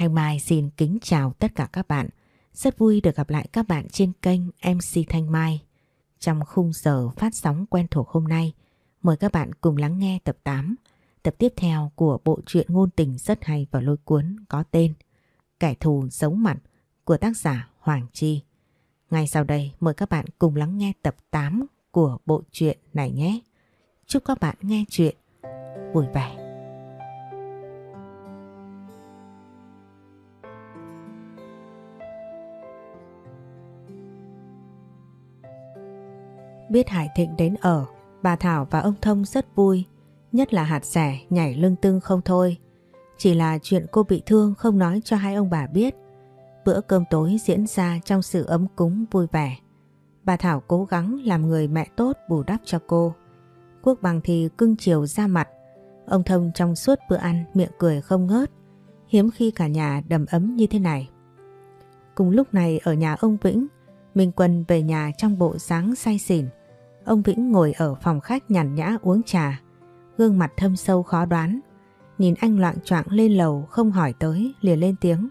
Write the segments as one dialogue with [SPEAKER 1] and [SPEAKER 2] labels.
[SPEAKER 1] Thanh Mai xin kính chào tất cả các bạn. Rất vui được gặp lại các bạn trên kênh MC Thanh Mai. Trong khung giờ phát sóng quen thuộc hôm nay, mời các bạn cùng lắng nghe tập 8, tập tiếp theo của bộ truyện ngôn tình rất hay và lôi cuốn có tên Kẻ thù giấu mặt của tác giả Hoàng Chi. Ngay sau đây mời các bạn cùng lắng nghe tập 8 của bộ truyện này nhé. Chúc các bạn nghe chuyện vui vẻ. Biết Hải Thịnh đến ở, bà Thảo và ông Thông rất vui, nhất là hạt rẻ nhảy lưng tưng không thôi. Chỉ là chuyện cô bị thương không nói cho hai ông bà biết. Bữa cơm tối diễn ra trong sự ấm cúng vui vẻ. Bà Thảo cố gắng làm người mẹ tốt bù đắp cho cô. Quốc bằng thì cưng chiều ra mặt. Ông Thông trong suốt bữa ăn miệng cười không ngớt. Hiếm khi cả nhà đầm ấm như thế này. Cùng lúc này ở nhà ông Vĩnh, Minh Quân về nhà trong bộ dáng say xỉn. Ông Vĩnh ngồi ở phòng khách nhàn nhã uống trà, gương mặt thâm sâu khó đoán. Nhìn anh loạn choạng lên lầu không hỏi tới liền lên tiếng.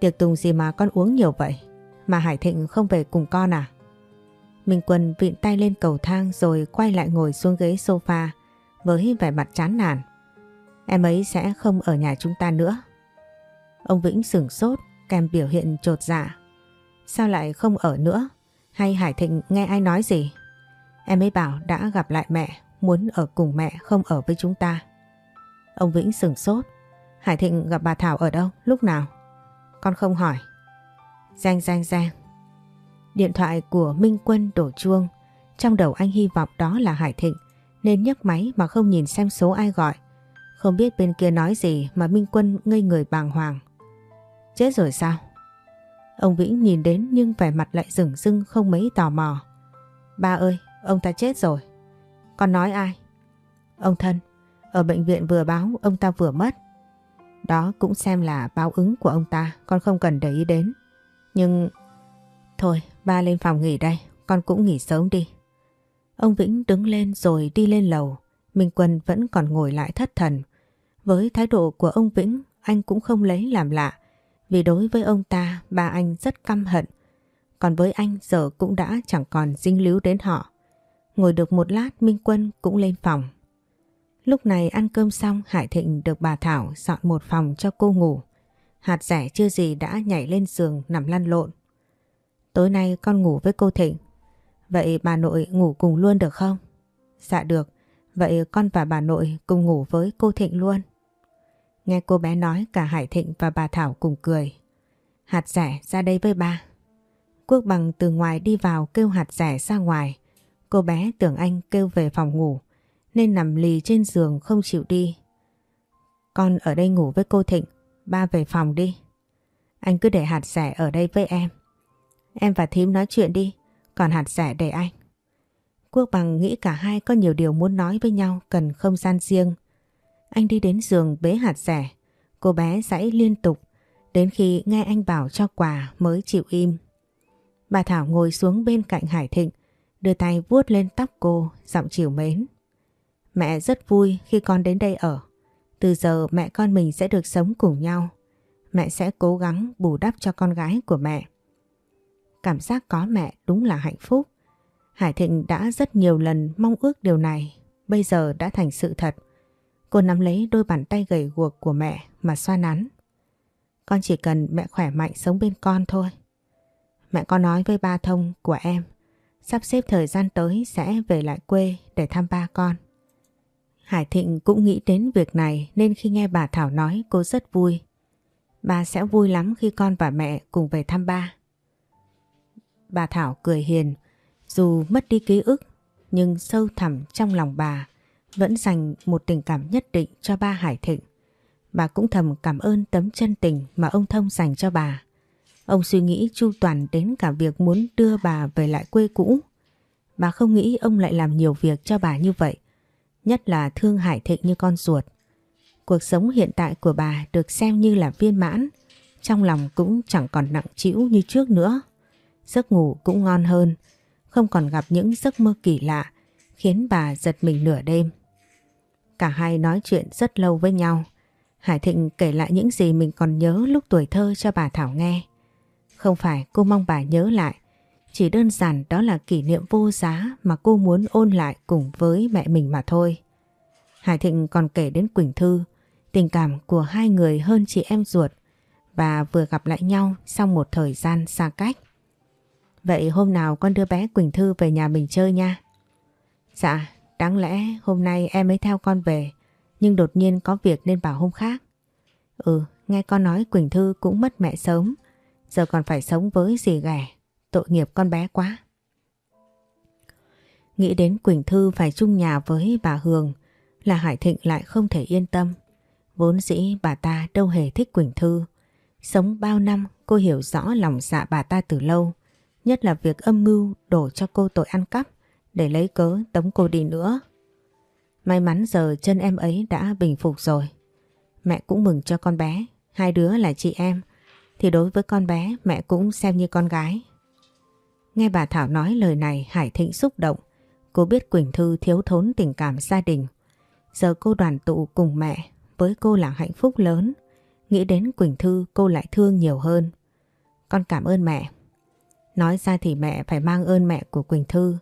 [SPEAKER 1] Tiệc tùng gì mà con uống nhiều vậy? Mà Hải Thịnh không về cùng con à? Minh Quân vịn tay lên cầu thang rồi quay lại ngồi xuống ghế sofa với vẻ mặt chán nản. Em ấy sẽ không ở nhà chúng ta nữa. Ông Vĩnh sửng sốt kèm biểu hiện trột dạ. Sao lại không ở nữa? Hay Hải Thịnh nghe ai nói gì? Em ấy bảo đã gặp lại mẹ, muốn ở cùng mẹ không ở với chúng ta. Ông Vĩnh sừng sốt. Hải Thịnh gặp bà Thảo ở đâu, lúc nào? Con không hỏi. Giang giang giang. Điện thoại của Minh Quân đổ chuông. Trong đầu anh hy vọng đó là Hải Thịnh nên nhấc máy mà không nhìn xem số ai gọi. Không biết bên kia nói gì mà Minh Quân ngây người bàng hoàng. Chết rồi sao? Ông Vĩnh nhìn đến nhưng vẻ mặt lại rừng rưng không mấy tò mò. Ba ơi, ông ta chết rồi. Con nói ai? Ông thân, ở bệnh viện vừa báo ông ta vừa mất. Đó cũng xem là báo ứng của ông ta, con không cần để ý đến. Nhưng... Thôi, ba lên phòng nghỉ đây, con cũng nghỉ sớm đi. Ông Vĩnh đứng lên rồi đi lên lầu. Minh Quân vẫn còn ngồi lại thất thần. Với thái độ của ông Vĩnh, anh cũng không lấy làm lạ. Vì đối với ông ta, ba anh rất căm hận. Còn với anh giờ cũng đã chẳng còn dính líu đến họ. Ngồi được một lát Minh Quân cũng lên phòng. Lúc này ăn cơm xong Hải Thịnh được bà Thảo dọn một phòng cho cô ngủ. Hạt rẻ chưa gì đã nhảy lên giường nằm lăn lộn. Tối nay con ngủ với cô Thịnh. Vậy bà nội ngủ cùng luôn được không? Dạ được. Vậy con và bà nội cùng ngủ với cô Thịnh luôn. Nghe cô bé nói cả Hải Thịnh và bà Thảo cùng cười. Hạt rẻ ra đây với ba. Quốc bằng từ ngoài đi vào kêu hạt rẻ ra ngoài. Cô bé tưởng anh kêu về phòng ngủ nên nằm lì trên giường không chịu đi. Con ở đây ngủ với cô Thịnh, ba về phòng đi. Anh cứ để hạt rẻ ở đây với em. Em và thím nói chuyện đi, còn hạt rẻ để anh. Quốc bằng nghĩ cả hai có nhiều điều muốn nói với nhau cần không gian riêng. Anh đi đến giường bế hạt rẻ, cô bé giãy liên tục đến khi nghe anh bảo cho quà mới chịu im. Bà Thảo ngồi xuống bên cạnh Hải Thịnh, đưa tay vuốt lên tóc cô, giọng chiều mến. Mẹ rất vui khi con đến đây ở. Từ giờ mẹ con mình sẽ được sống cùng nhau. Mẹ sẽ cố gắng bù đắp cho con gái của mẹ. Cảm giác có mẹ đúng là hạnh phúc. Hải Thịnh đã rất nhiều lần mong ước điều này, bây giờ đã thành sự thật. Cô nắm lấy đôi bàn tay gầy guộc của mẹ mà xoa nắn. Con chỉ cần mẹ khỏe mạnh sống bên con thôi. Mẹ có nói với ba thông của em, sắp xếp thời gian tới sẽ về lại quê để thăm ba con. Hải Thịnh cũng nghĩ đến việc này nên khi nghe bà Thảo nói cô rất vui. bà sẽ vui lắm khi con và mẹ cùng về thăm ba. Bà Thảo cười hiền, dù mất đi ký ức nhưng sâu thẳm trong lòng bà vẫn dành một tình cảm nhất định cho ba Hải Thịnh. Bà cũng thầm cảm ơn tấm chân tình mà ông Thông dành cho bà. Ông suy nghĩ chu toàn đến cả việc muốn đưa bà về lại quê cũ. Bà không nghĩ ông lại làm nhiều việc cho bà như vậy nhất là thương Hải Thịnh như con ruột. Cuộc sống hiện tại của bà được xem như là viên mãn, trong lòng cũng chẳng còn nặng trĩu như trước nữa. Giấc ngủ cũng ngon hơn, không còn gặp những giấc mơ kỳ lạ khiến bà giật mình nửa đêm. Cả hai nói chuyện rất lâu với nhau. Hải Thịnh kể lại những gì mình còn nhớ lúc tuổi thơ cho bà Thảo nghe. Không phải cô mong bà nhớ lại, chỉ đơn giản đó là kỷ niệm vô giá mà cô muốn ôn lại cùng với mẹ mình mà thôi. Hải Thịnh còn kể đến Quỳnh Thư, tình cảm của hai người hơn chị em ruột và vừa gặp lại nhau sau một thời gian xa cách. Vậy hôm nào con đưa bé Quỳnh Thư về nhà mình chơi nha. Dạ, đáng lẽ hôm nay em mới theo con về, nhưng đột nhiên có việc nên bảo hôm khác. Ừ, nghe con nói Quỳnh Thư cũng mất mẹ sớm, giờ còn phải sống với dì ghẻ, tội nghiệp con bé quá. Nghĩ đến Quỳnh Thư phải chung nhà với bà Hường là Hải Thịnh lại không thể yên tâm. Vốn dĩ bà ta đâu hề thích Quỳnh Thư. Sống bao năm cô hiểu rõ lòng dạ bà ta từ lâu. Nhất là việc âm mưu đổ cho cô tội ăn cắp để lấy cớ tống cô đi nữa. May mắn giờ chân em ấy đã bình phục rồi. Mẹ cũng mừng cho con bé, hai đứa là chị em, thì đối với con bé mẹ cũng xem như con gái. Nghe bà Thảo nói lời này Hải Thịnh xúc động. Cô biết Quỳnh Thư thiếu thốn tình cảm gia đình. Giờ cô đoàn tụ cùng mẹ với cô là hạnh phúc lớn. Nghĩ đến Quỳnh Thư cô lại thương nhiều hơn. Con cảm ơn mẹ. Nói ra thì mẹ phải mang ơn mẹ của Quỳnh Thư.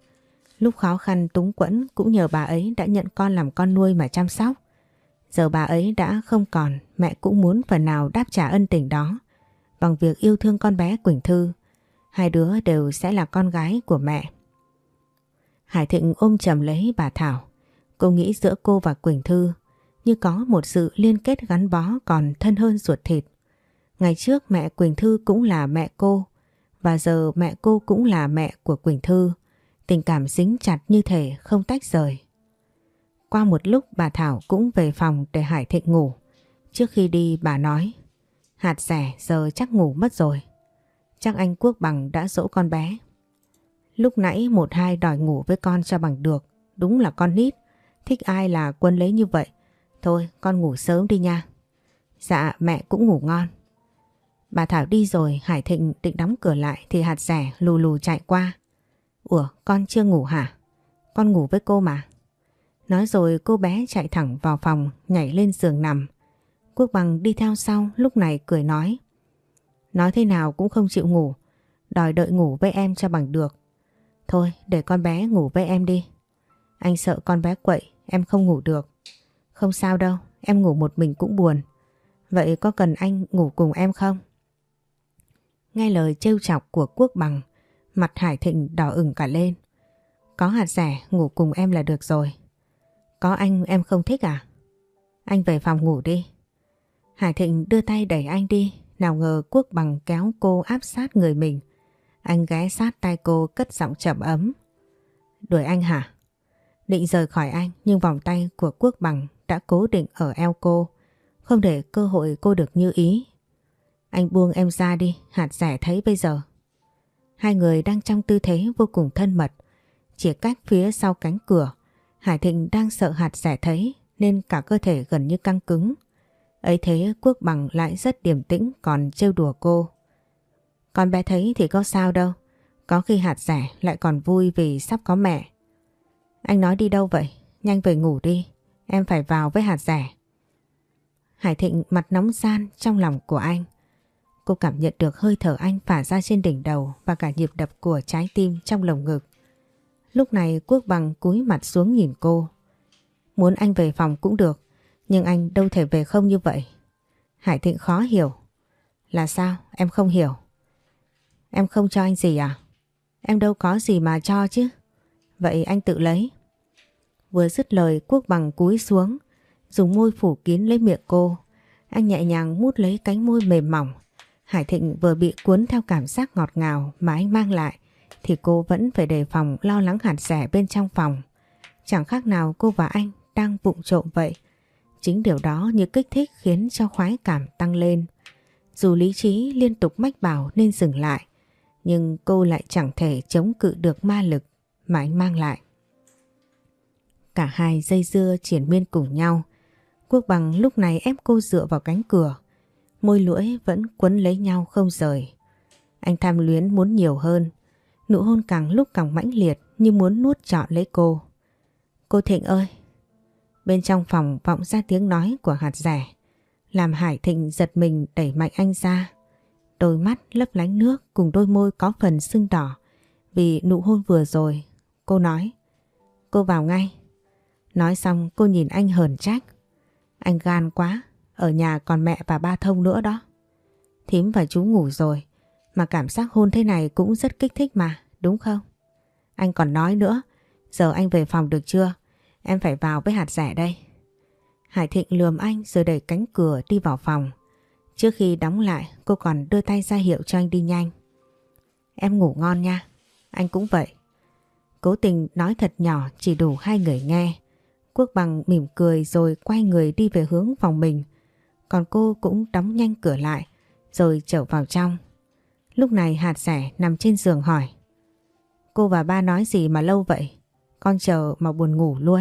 [SPEAKER 1] Lúc khó khăn túng quẫn cũng nhờ bà ấy đã nhận con làm con nuôi mà chăm sóc. Giờ bà ấy đã không còn, mẹ cũng muốn phần nào đáp trả ân tình đó bằng việc yêu thương con bé Quỳnh Thư. Hai đứa đều sẽ là con gái của mẹ. Hải Thịnh ôm chầm lấy bà Thảo. Cô nghĩ giữa cô và Quỳnh Thư như có một sự liên kết gắn bó còn thân hơn ruột thịt. Ngày trước mẹ Quỳnh Thư cũng là mẹ cô và giờ mẹ cô cũng là mẹ của Quỳnh Thư. Tình cảm dính chặt như thể không tách rời. Qua một lúc, bà Thảo cũng về phòng để Hải Thịnh ngủ. Trước khi đi, bà nói, Hạt rẻ, giờ chắc ngủ mất rồi. Chắc anh Quốc Bằng đã dỗ con bé. Lúc nãy một hai đòi ngủ với con cho bằng được. Đúng là con nít. Thích ai là quân lấy như vậy. Thôi, con ngủ sớm đi nha. Dạ mẹ cũng ngủ ngon. Bà Thảo đi rồi, Hải Thịnh định đóng cửa lại thì hạt rẻ lù lù chạy qua. Ủa, con chưa ngủ hả? Con ngủ với cô mà. Nói rồi cô bé chạy thẳng vào phòng, nhảy lên giường nằm. Quốc bằng đi theo sau, lúc này cười nói. Nói thế nào cũng không chịu ngủ. Đòi đợi ngủ với em cho bằng được. Thôi, để con bé ngủ với em đi. Anh sợ con bé quậy, em không ngủ được. Không sao đâu, em ngủ một mình cũng buồn. Vậy có cần anh ngủ cùng em không? Nghe lời trêu chọc của Quốc bằng Mặt Hải Thịnh đỏ ửng cả lên. Có hạt rẻ ngủ cùng em là được rồi. Có anh em không thích à? Anh về phòng ngủ đi. Hải Thịnh đưa tay đẩy anh đi. Nào ngờ Quốc bằng kéo cô áp sát người mình. Anh ghé sát tay cô cất giọng chậm ấm. Đuổi anh hả? Định rời khỏi anh nhưng vòng tay của Quốc bằng đã cố định ở eo cô. Không để cơ hội cô được như ý. Anh buông em ra đi, hạt rẻ thấy bây giờ. Hai người đang trong tư thế vô cùng thân mật. Chỉ cách phía sau cánh cửa, Hải Thịnh đang sợ hạt rẻ thấy nên cả cơ thể gần như căng cứng. Ấy thế Quốc Bằng lại rất điềm tĩnh còn trêu đùa cô. Con bé thấy thì có sao đâu. Có khi hạt rẻ lại còn vui vì sắp có mẹ. Anh nói đi đâu vậy? Nhanh về ngủ đi. Em phải vào với hạt rẻ. Hải Thịnh mặt nóng gian trong lòng của anh. Cô cảm nhận được hơi thở anh phả ra trên đỉnh đầu và cả nhịp đập của trái tim trong lồng ngực. Lúc này Quốc Bằng cúi mặt xuống nhìn cô. Muốn anh về phòng cũng được, nhưng anh đâu thể về không như vậy. Hải Thịnh khó hiểu. Là sao? Em không hiểu. Em không cho anh gì à? Em đâu có gì mà cho chứ. Vậy anh tự lấy. Vừa dứt lời Quốc Bằng cúi xuống, dùng môi phủ kín lấy miệng cô. Anh nhẹ nhàng mút lấy cánh môi mềm mỏng Hải Thịnh vừa bị cuốn theo cảm giác ngọt ngào mà anh mang lại thì cô vẫn phải đề phòng lo lắng hạt rẻ bên trong phòng. Chẳng khác nào cô và anh đang vụng trộm vậy. Chính điều đó như kích thích khiến cho khoái cảm tăng lên. Dù lý trí liên tục mách bảo nên dừng lại, nhưng cô lại chẳng thể chống cự được ma lực mà anh mang lại. Cả hai dây dưa triển miên cùng nhau. Quốc bằng lúc này ép cô dựa vào cánh cửa môi lưỡi vẫn quấn lấy nhau không rời. Anh tham luyến muốn nhiều hơn, nụ hôn càng lúc càng mãnh liệt như muốn nuốt trọn lấy cô. Cô Thịnh ơi! Bên trong phòng vọng ra tiếng nói của hạt rẻ. làm Hải Thịnh giật mình đẩy mạnh anh ra. Đôi mắt lấp lánh nước cùng đôi môi có phần sưng đỏ vì nụ hôn vừa rồi. Cô nói, cô vào ngay. Nói xong cô nhìn anh hờn trách. Anh gan quá, ở nhà còn mẹ và ba thông nữa đó. Thím và chú ngủ rồi, mà cảm giác hôn thế này cũng rất kích thích mà, đúng không? Anh còn nói nữa, giờ anh về phòng được chưa? Em phải vào với hạt rẻ đây. Hải Thịnh lườm anh rồi đẩy cánh cửa đi vào phòng. Trước khi đóng lại cô còn đưa tay ra hiệu cho anh đi nhanh. Em ngủ ngon nha. Anh cũng vậy. Cố tình nói thật nhỏ chỉ đủ hai người nghe. Quốc bằng mỉm cười rồi quay người đi về hướng phòng mình. Còn cô cũng đóng nhanh cửa lại, rồi trở vào trong. Lúc này hạt rẻ nằm trên giường hỏi. Cô và ba nói gì mà lâu vậy? Con chờ mà buồn ngủ luôn.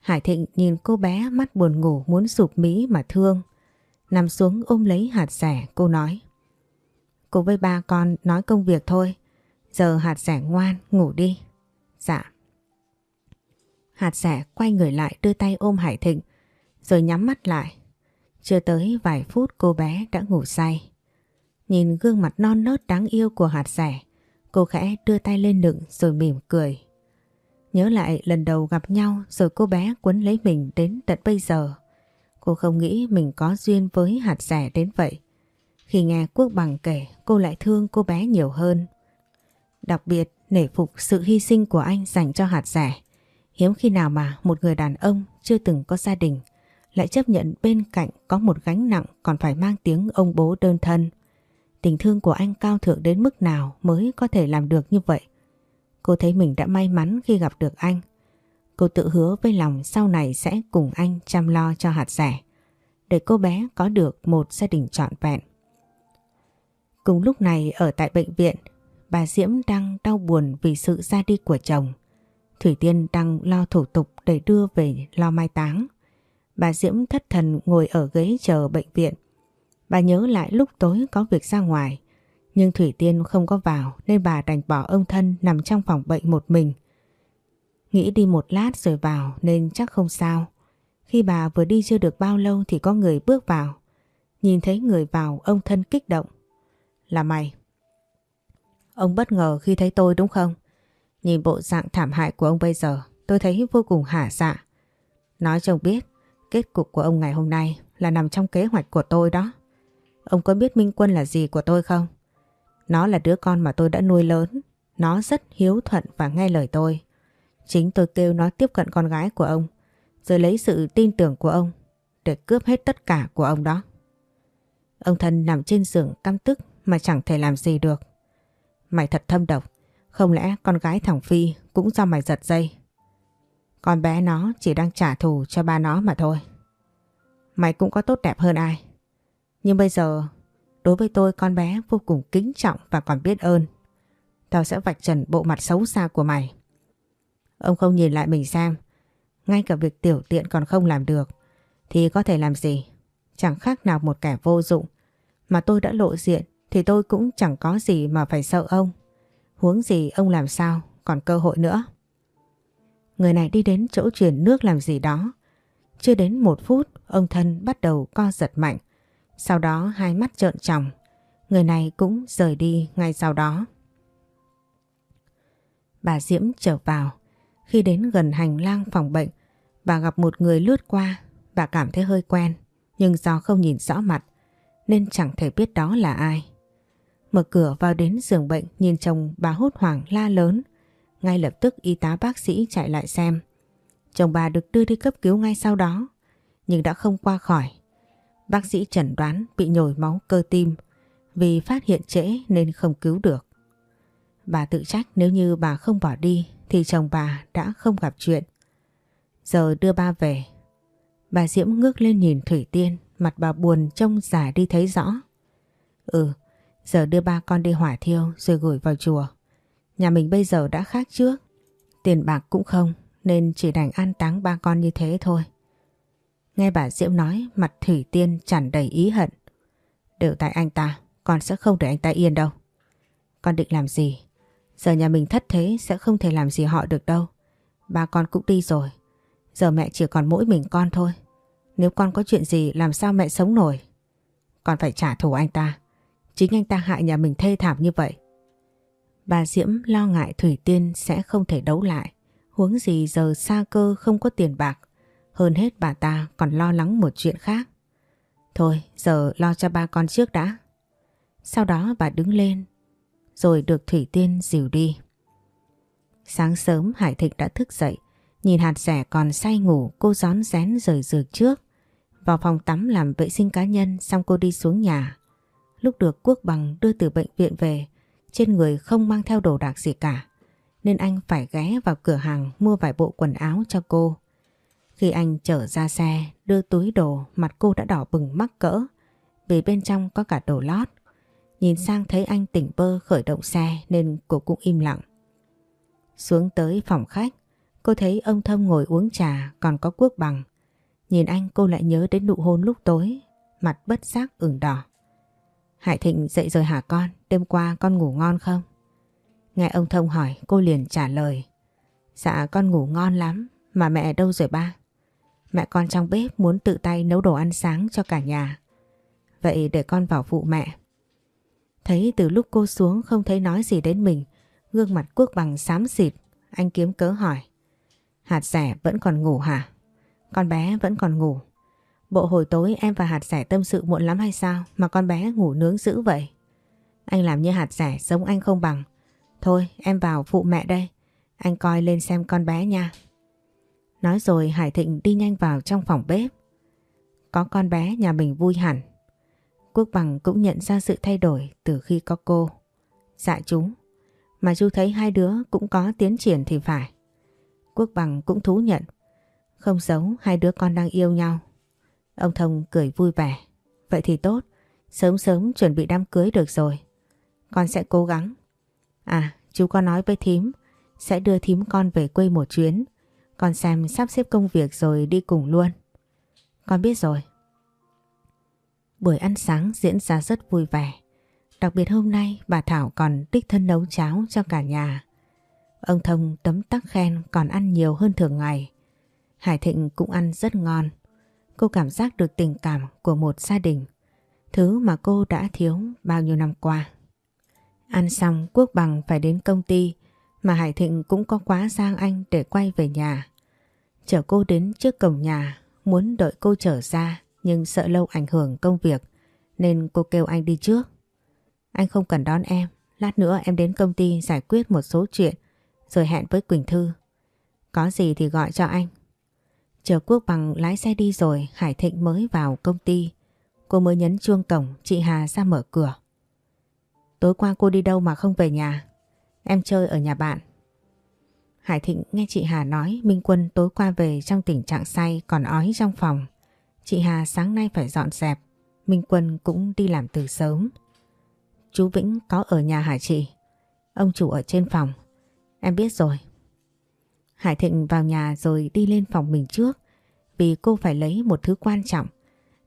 [SPEAKER 1] Hải Thịnh nhìn cô bé mắt buồn ngủ muốn sụp mí mà thương. Nằm xuống ôm lấy hạt rẻ cô nói. Cô với ba con nói công việc thôi. Giờ hạt rẻ ngoan, ngủ đi. Dạ. Hạt rẻ quay người lại đưa tay ôm Hải Thịnh, rồi nhắm mắt lại. Chưa tới vài phút cô bé đã ngủ say. Nhìn gương mặt non nớt đáng yêu của hạt rẻ, cô khẽ đưa tay lên nựng rồi mỉm cười. Nhớ lại lần đầu gặp nhau rồi cô bé quấn lấy mình đến tận bây giờ. Cô không nghĩ mình có duyên với hạt rẻ đến vậy. Khi nghe Quốc Bằng kể cô lại thương cô bé nhiều hơn. Đặc biệt nể phục sự hy sinh của anh dành cho hạt rẻ. Hiếm khi nào mà một người đàn ông chưa từng có gia đình lại chấp nhận bên cạnh có một gánh nặng còn phải mang tiếng ông bố đơn thân. Tình thương của anh cao thượng đến mức nào mới có thể làm được như vậy? Cô thấy mình đã may mắn khi gặp được anh. Cô tự hứa với lòng sau này sẽ cùng anh chăm lo cho hạt rẻ. Để cô bé có được một gia đình trọn vẹn. Cùng lúc này ở tại bệnh viện, bà Diễm đang đau buồn vì sự ra đi của chồng. Thủy Tiên đang lo thủ tục để đưa về lo mai táng. Bà Diễm thất thần ngồi ở ghế chờ bệnh viện. Bà nhớ lại lúc tối có việc ra ngoài. Nhưng Thủy Tiên không có vào nên bà đành bỏ ông thân nằm trong phòng bệnh một mình. Nghĩ đi một lát rồi vào nên chắc không sao. Khi bà vừa đi chưa được bao lâu thì có người bước vào. Nhìn thấy người vào, ông thân kích động. Là mày. Ông bất ngờ khi thấy tôi đúng không? Nhìn bộ dạng thảm hại của ông bây giờ, tôi thấy vô cùng hả dạ. Nói chồng biết kết cục của ông ngày hôm nay là nằm trong kế hoạch của tôi đó. Ông có biết Minh Quân là gì của tôi không? Nó là đứa con mà tôi đã nuôi lớn. Nó rất hiếu thuận và nghe lời tôi. Chính tôi kêu nó tiếp cận con gái của ông, rồi lấy sự tin tưởng của ông để cướp hết tất cả của ông đó. Ông thân nằm trên giường căm tức mà chẳng thể làm gì được. Mày thật thâm độc, không lẽ con gái thằng Phi cũng do mày giật dây? Con bé nó chỉ đang trả thù cho ba nó mà thôi. Mày cũng có tốt đẹp hơn ai. Nhưng bây giờ, Đối với tôi, con bé vô cùng kính trọng và còn biết ơn. Tao sẽ vạch trần bộ mặt xấu xa của mày. Ông không nhìn lại mình xem. Ngay cả việc tiểu tiện còn không làm được. Thì có thể làm gì? Chẳng khác nào một kẻ vô dụng. Mà tôi đã lộ diện, thì tôi cũng chẳng có gì mà phải sợ ông. Huống gì ông làm sao còn cơ hội nữa. Người này đi đến chỗ truyền nước làm gì đó. Chưa đến một phút ông thân bắt đầu co giật mạnh. Sau đó hai mắt trợn tròng, người này cũng rời đi ngay sau đó. Bà Diễm trở vào, khi đến gần hành lang phòng bệnh, bà gặp một người lướt qua, bà cảm thấy hơi quen, nhưng do không nhìn rõ mặt, nên chẳng thể biết đó là ai. Mở cửa vào đến giường bệnh nhìn chồng bà hốt hoảng la lớn, ngay lập tức y tá bác sĩ chạy lại xem. Chồng bà được đưa đi cấp cứu ngay sau đó, nhưng đã không qua khỏi Bác sĩ chẩn đoán bị nhồi máu cơ tim vì phát hiện trễ nên không cứu được. Bà tự trách nếu như bà không bỏ đi thì chồng bà đã không gặp chuyện. Giờ đưa ba về. Bà Diễm ngước lên nhìn Thủy Tiên, mặt bà buồn trông già đi thấy rõ. Ừ, giờ đưa ba con đi hỏa thiêu rồi gửi vào chùa. Nhà mình bây giờ đã khác trước. Tiền bạc cũng không nên chỉ đành an táng ba con như thế thôi. Nghe bà Diễm nói mặt Thủy Tiên tràn đầy ý hận. Đều tại anh ta, con sẽ không để anh ta yên đâu. Con định làm gì? Giờ nhà mình thất thế sẽ không thể làm gì họ được đâu. Ba con cũng đi rồi. Giờ mẹ chỉ còn mỗi mình con thôi. Nếu con có chuyện gì làm sao mẹ sống nổi? Con phải trả thù anh ta. Chính anh ta hại nhà mình thê thảm như vậy. Bà Diễm lo ngại Thủy Tiên sẽ không thể đấu lại. Huống gì giờ xa cơ không có tiền bạc. Hơn hết bà ta còn lo lắng một chuyện khác. Thôi, giờ lo cho ba con trước đã. Sau đó bà đứng lên, rồi được Thủy Tiên dìu đi. Sáng sớm, Hải Thịnh đã thức dậy, nhìn hạt rẻ còn say ngủ, cô gión rén rời giường trước. Vào phòng tắm làm vệ sinh cá nhân, xong cô đi xuống nhà. Lúc được Quốc Bằng đưa từ bệnh viện về trên người không mang theo đồ đạc gì cả nên anh phải ghé vào cửa hàng mua vài bộ quần áo cho cô. Khi anh chở ra xe, đưa túi đồ, mặt cô đã đỏ bừng mắc cỡ, vì bên trong có cả đồ lót. Nhìn sang thấy anh tỉnh bơ khởi động xe nên cô cũng im lặng. Xuống tới phòng khách, cô thấy ông Thâm ngồi uống trà còn có quốc bằng. Nhìn anh cô lại nhớ đến nụ hôn lúc tối, mặt bất giác ửng đỏ. Hải Thịnh dậy rồi hả con, đêm qua con ngủ ngon không? Nghe ông Thông hỏi cô liền trả lời. Dạ con ngủ ngon lắm, mà mẹ đâu rồi ba? Mẹ con trong bếp muốn tự tay nấu đồ ăn sáng cho cả nhà. Vậy để con vào phụ mẹ. Thấy từ lúc cô xuống không thấy nói gì đến mình, gương mặt quốc bằng xám xịt, anh kiếm cớ hỏi. Hạt rẻ vẫn còn ngủ hả? Con bé vẫn còn ngủ. Bộ hồi tối em và hạt rẻ tâm sự muộn lắm hay sao mà con bé ngủ nướng dữ vậy? Anh làm như hạt rẻ, giống anh không bằng. Thôi, em vào phụ mẹ đây. Anh coi lên xem con bé nha. Nói rồi Hải Thịnh đi nhanh vào trong phòng bếp. Có con bé, nhà mình vui hẳn. Quốc Bằng cũng nhận ra sự thay đổi từ khi có cô. Dạ chú. Mà chú thấy hai đứa cũng có tiến triển thì phải. Quốc Bằng cũng thú nhận. Không giấu, hai đứa con đang yêu nhau. Ông Thông cười vui vẻ. Vậy thì tốt. Sớm sớm chuẩn bị đám cưới được rồi. Con sẽ cố gắng. À chú có nói với thím, sẽ đưa thím con về quê một chuyến. Con xem sắp xếp công việc rồi đi cùng luôn. Con biết rồi. Buổi ăn sáng diễn ra rất vui vẻ. Đặc biệt hôm nay, bà Thảo còn đích thân nấu cháo cho cả nhà. Ông Thông tấm tắc khen còn ăn nhiều hơn thường ngày. Hải Thịnh cũng ăn rất ngon. Cô cảm giác được tình cảm của một gia đình. Thứ mà cô đã thiếu bao nhiêu năm qua. Ăn xong Quốc Bằng phải đến công ty mà Hải Thịnh cũng có quá sang anh để quay về nhà. Chở cô đến trước cổng nhà muốn đợi cô trở ra nhưng sợ lâu ảnh hưởng công việc nên cô kêu anh đi trước. Anh không cần đón em, lát nữa em đến công ty giải quyết một số chuyện rồi hẹn với Quỳnh Thư. Có gì thì gọi cho anh. Chờ Quốc Bằng lái xe đi rồi Hải Thịnh mới vào công ty. Cô mới nhấn chuông cổng chị Hà ra mở cửa. Tối qua cô đi đâu mà không về nhà? Em chơi ở nhà bạn. Hải Thịnh nghe chị Hà nói, Minh Quân tối qua về trong tình trạng say, còn ói trong phòng. Chị Hà sáng nay phải dọn dẹp. Minh Quân cũng đi làm từ sớm. Chú Vĩnh có ở nhà hả chị? Ông chủ ở trên phòng. Em biết rồi. Hải Thịnh vào nhà rồi đi lên phòng mình trước, vì cô phải lấy một thứ quan trọng.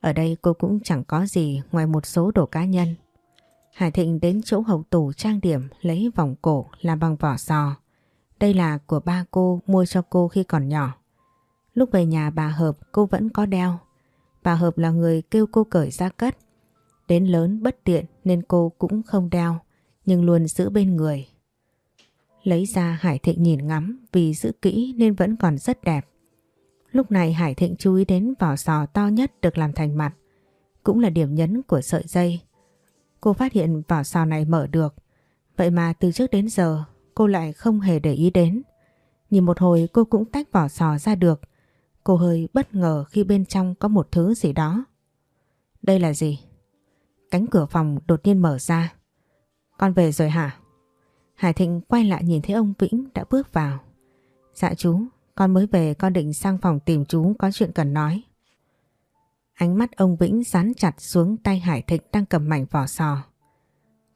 [SPEAKER 1] Ở đây cô cũng chẳng có gì ngoài một số đồ cá nhân. Hải Thịnh đến chỗ hậu tủ trang điểm, lấy vòng cổ làm bằng vỏ sò. Đây là của ba cô, mua cho cô khi còn nhỏ. Lúc về nhà bà Hợp, cô vẫn có đeo. Bà Hợp là người kêu cô cởi ra cất. Đến lớn bất tiện nên cô cũng không đeo, nhưng luôn giữ bên người. Lấy ra, Hải Thịnh nhìn ngắm vì giữ kỹ nên vẫn còn rất đẹp. Lúc này Hải Thịnh chú ý đến vỏ sò to nhất được làm thành mặt. Cũng là điểm nhấn của sợi dây. Cô phát hiện vỏ sò này mở được. Vậy mà từ trước đến giờ cô lại không hề để ý đến. Nhìn một hồi cô cũng tách vỏ sò ra được. Cô hơi bất ngờ khi bên trong có một thứ gì đó. Đây là gì? Cánh cửa phòng đột nhiên mở ra. Con về rồi hả? Hải Thịnh quay lại nhìn thấy ông Vĩnh đã bước vào. Dạ chú, con mới về con định sang phòng tìm chú có chuyện cần nói. Ánh mắt ông Vĩnh dán chặt xuống tay Hải Thịnh đang cầm mảnh vỏ sò.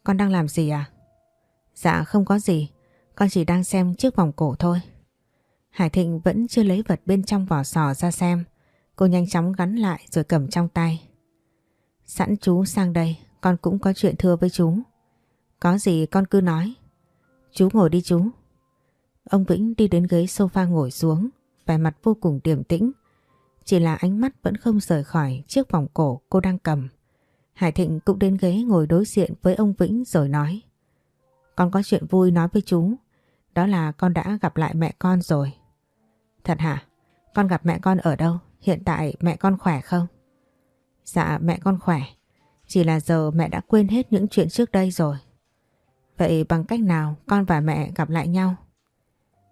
[SPEAKER 1] Con đang làm gì à? Dạ không có gì, con chỉ đang xem chiếc vòng cổ thôi. Hải Thịnh vẫn chưa lấy vật bên trong vỏ sò ra xem. Cô nhanh chóng gắn lại rồi cầm trong tay. Sẵn chú sang đây, con cũng có chuyện thưa với chú. Có gì con cứ nói. Chú ngồi đi chú. Ông Vĩnh đi đến ghế sofa ngồi xuống, vẻ mặt vô cùng điềm tĩnh. Chỉ là ánh mắt vẫn không rời khỏi chiếc vòng cổ cô đang cầm. Hải Thịnh cũng đến ghế ngồi đối diện với ông Vĩnh rồi nói. Con có chuyện vui nói với chú. Đó là con đã gặp lại mẹ con rồi. Thật hả? Con gặp mẹ con ở đâu? Hiện tại mẹ con khỏe không? Dạ mẹ con khỏe. Chỉ là giờ mẹ đã quên hết những chuyện trước đây rồi. Vậy bằng cách nào con và mẹ gặp lại nhau?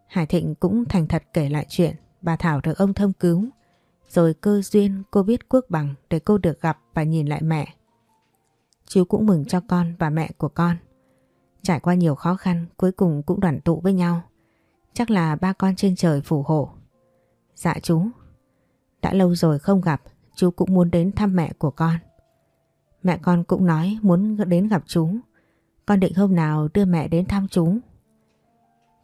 [SPEAKER 1] Hải Thịnh cũng thành thật kể lại chuyện bà Thảo được ông thông cứu. Rồi cơ duyên cô biết quốc bằng để cô được gặp và nhìn lại mẹ. Chú cũng mừng cho con và mẹ của con. Trải qua nhiều khó khăn cuối cùng cũng đoàn tụ với nhau. Chắc là ba con trên trời phù hộ. Dạ chú. Đã lâu rồi không gặp, chú cũng muốn đến thăm mẹ của con. Mẹ con cũng nói muốn đến gặp chú. Con định hôm nào đưa mẹ đến thăm chú.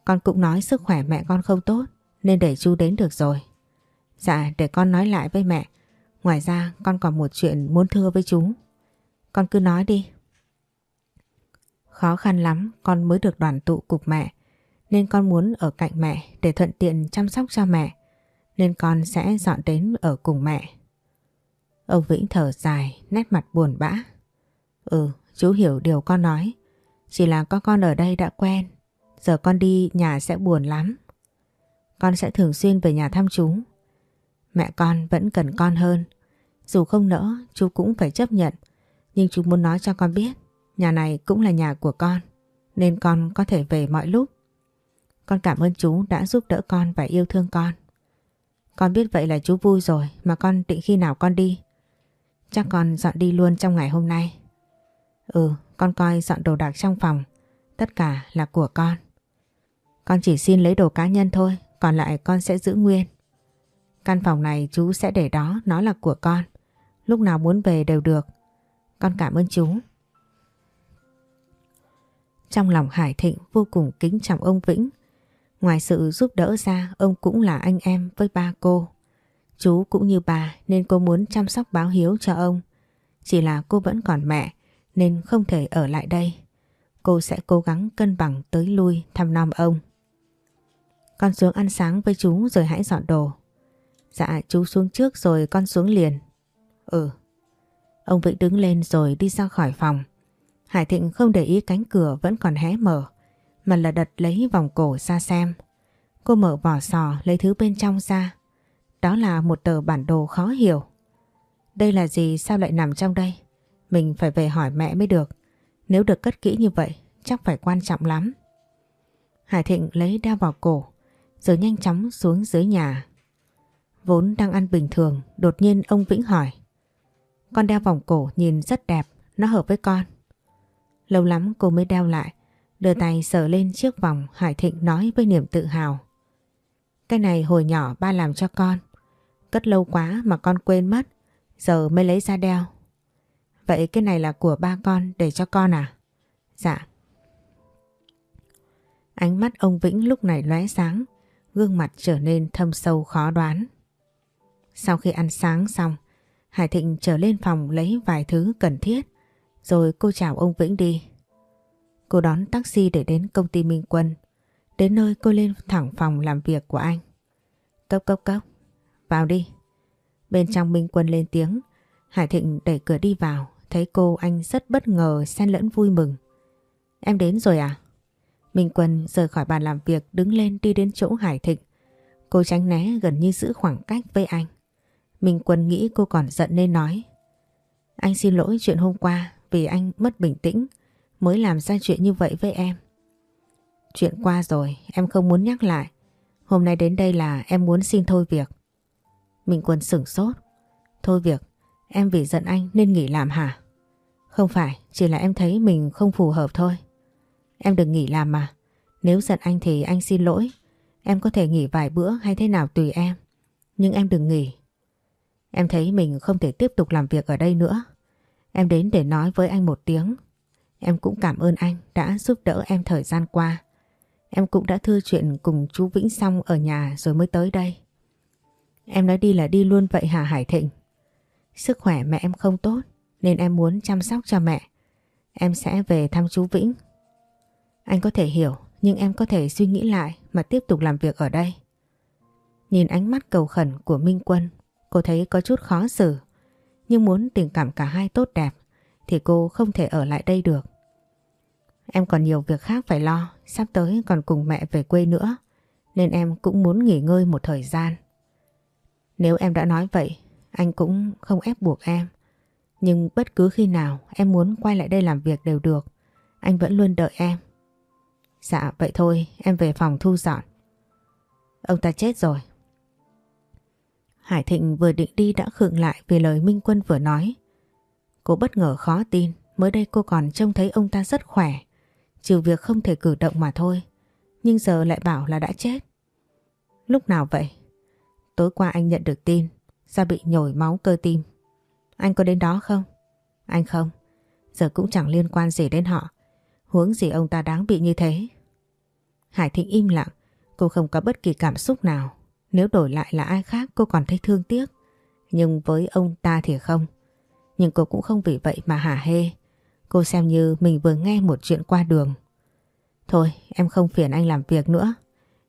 [SPEAKER 1] Con cũng nói sức khỏe mẹ con không tốt nên để chú đến được rồi. Dạ để con nói lại với mẹ. Ngoài ra con còn một chuyện muốn thưa với chú. Con cứ nói đi. Khó khăn lắm con mới được đoàn tụ cục mẹ nên con muốn ở cạnh mẹ để thuận tiện chăm sóc cho mẹ nên con sẽ dọn đến ở cùng mẹ. Ông Vĩnh thở dài, nét mặt buồn bã. Ừ, chú hiểu điều con nói. Chỉ là có con ở đây đã quen. Giờ con đi nhà sẽ buồn lắm. Con sẽ thường xuyên về nhà thăm chú. Mẹ con vẫn cần con hơn. Dù không nỡ, chú cũng phải chấp nhận. Nhưng chú muốn nói cho con biết, nhà này cũng là nhà của con. Nên con có thể về mọi lúc. Con cảm ơn chú đã giúp đỡ con và yêu thương con. Con biết vậy là chú vui rồi mà con định khi nào con đi. Chắc con dọn đi luôn trong ngày hôm nay. Ừ, con coi dọn đồ đạc trong phòng. Tất cả là của con. Con chỉ xin lấy đồ cá nhân thôi, còn lại con sẽ giữ nguyên. Căn phòng này chú sẽ để đó, nó là của con. Lúc nào muốn về đều được. Con cảm ơn chú. Trong lòng Hải Thịnh vô cùng kính trọng ông Vĩnh. Ngoài sự giúp đỡ ra, ông cũng là anh em với ba cô. Chú cũng như bà nên cô muốn chăm sóc báo hiếu cho ông. Chỉ là cô vẫn còn mẹ nên không thể ở lại đây. Cô sẽ cố gắng cân bằng tới lui thăm nom ông. Con xuống ăn sáng với chú rồi hãy dọn đồ. Dạ chú xuống trước rồi con xuống liền. Ừ. Ông Vĩnh đứng lên rồi đi ra khỏi phòng. Hải Thịnh không để ý cánh cửa vẫn còn hé mở, mà là đặt lấy vòng cổ ra xem. Cô mở vỏ sò lấy thứ bên trong ra. Đó là một tờ bản đồ khó hiểu. Đây là gì, sao lại nằm trong đây? Mình phải về hỏi mẹ mới được. Nếu được cất kỹ như vậy, chắc phải quan trọng lắm. Hải Thịnh lấy đeo vào cổ, rồi nhanh chóng xuống dưới nhà. Vốn đang ăn bình thường, đột nhiên ông Vĩnh hỏi Con đeo vòng cổ nhìn rất đẹp, nó hợp với con. Lâu lắm cô mới đeo lại, đưa tay sờ lên chiếc vòng Hải Thịnh nói với niềm tự hào. Cái này hồi nhỏ ba làm cho con. Cất lâu quá mà con quên mất. Giờ mới lấy ra đeo. Vậy cái này là của ba con để cho con à? Dạ. Ánh mắt ông Vĩnh lúc này lóe sáng. Gương mặt trở nên thâm sâu khó đoán. Sau khi ăn sáng xong, Hải Thịnh trở lên phòng lấy vài thứ cần thiết. Rồi cô chào ông Vĩnh đi. Cô đón taxi để đến công ty Minh Quân. Đến nơi cô lên thẳng phòng làm việc của anh. Cốc cốc cốc. Vào đi. Bên trong Minh Quân lên tiếng. Hải Thịnh đẩy cửa đi vào. Thấy cô anh rất bất ngờ xen lẫn vui mừng. Em đến rồi à? Minh Quân rời khỏi bàn làm việc đứng lên đi đến chỗ Hải Thịnh. Cô tránh né gần như giữ khoảng cách với anh. Minh Quân nghĩ cô còn giận nên nói. Anh xin lỗi chuyện hôm qua vì anh mất bình tĩnh mới làm ra chuyện như vậy với em. Chuyện qua rồi, em không muốn nhắc lại. Hôm nay đến đây là em muốn xin thôi việc. Minh Quân sửng sốt. Thôi việc, em vì giận anh nên nghỉ làm hả? Không phải, chỉ là em thấy mình không phù hợp thôi. Em đừng nghỉ làm mà. Nếu giận anh thì anh xin lỗi. Em có thể nghỉ vài bữa hay thế nào tùy em. Nhưng em đừng nghỉ. Em thấy mình không thể tiếp tục làm việc ở đây nữa. Em đến để nói với anh một tiếng Em cũng cảm ơn anh đã giúp đỡ em thời gian qua. Em cũng đã thưa chuyện cùng chú Vĩnh xong ở nhà rồi mới tới đây. Em nói đi là đi luôn vậy hả Hải Thịnh? Sức khỏe mẹ em không tốt nên em muốn chăm sóc cho mẹ. Em sẽ về thăm chú Vĩnh. Anh có thể hiểu nhưng em có thể suy nghĩ lại mà tiếp tục làm việc ở đây. Nhìn ánh mắt cầu khẩn của Minh Quân, Cô thấy có chút khó xử. Nhưng muốn tình cảm cả hai tốt đẹp thì cô không thể ở lại đây được. Em còn nhiều việc khác phải lo, sắp tới còn cùng mẹ về quê nữa. Nên em cũng muốn nghỉ ngơi một thời gian. Nếu em đã nói vậy, anh cũng không ép buộc em. Nhưng bất cứ khi nào em muốn quay lại đây làm việc đều được. Anh vẫn luôn đợi em. Dạ vậy thôi em về phòng thu dọn. Ông ta chết rồi. Hải Thịnh vừa định đi đã khựng lại vì lời Minh Quân vừa nói. Cô bất ngờ khó tin, mới đây cô còn trông thấy ông ta rất khỏe, trừ việc không thể cử động mà thôi. Nhưng giờ lại bảo là đã chết. Lúc nào vậy? Tối qua anh nhận được tin, ra bị nhồi máu cơ tim. Anh có đến đó không? Anh không, giờ cũng chẳng liên quan gì đến họ. Huống gì ông ta đáng bị như thế. Hải Thịnh im lặng, cô không có bất kỳ cảm xúc nào. Nếu đổi lại là ai khác cô còn thấy thương tiếc. Nhưng với ông ta thì không. Nhưng cô cũng không vì vậy mà hả hê. Cô xem như mình vừa nghe một chuyện qua đường. Thôi em không phiền anh làm việc nữa.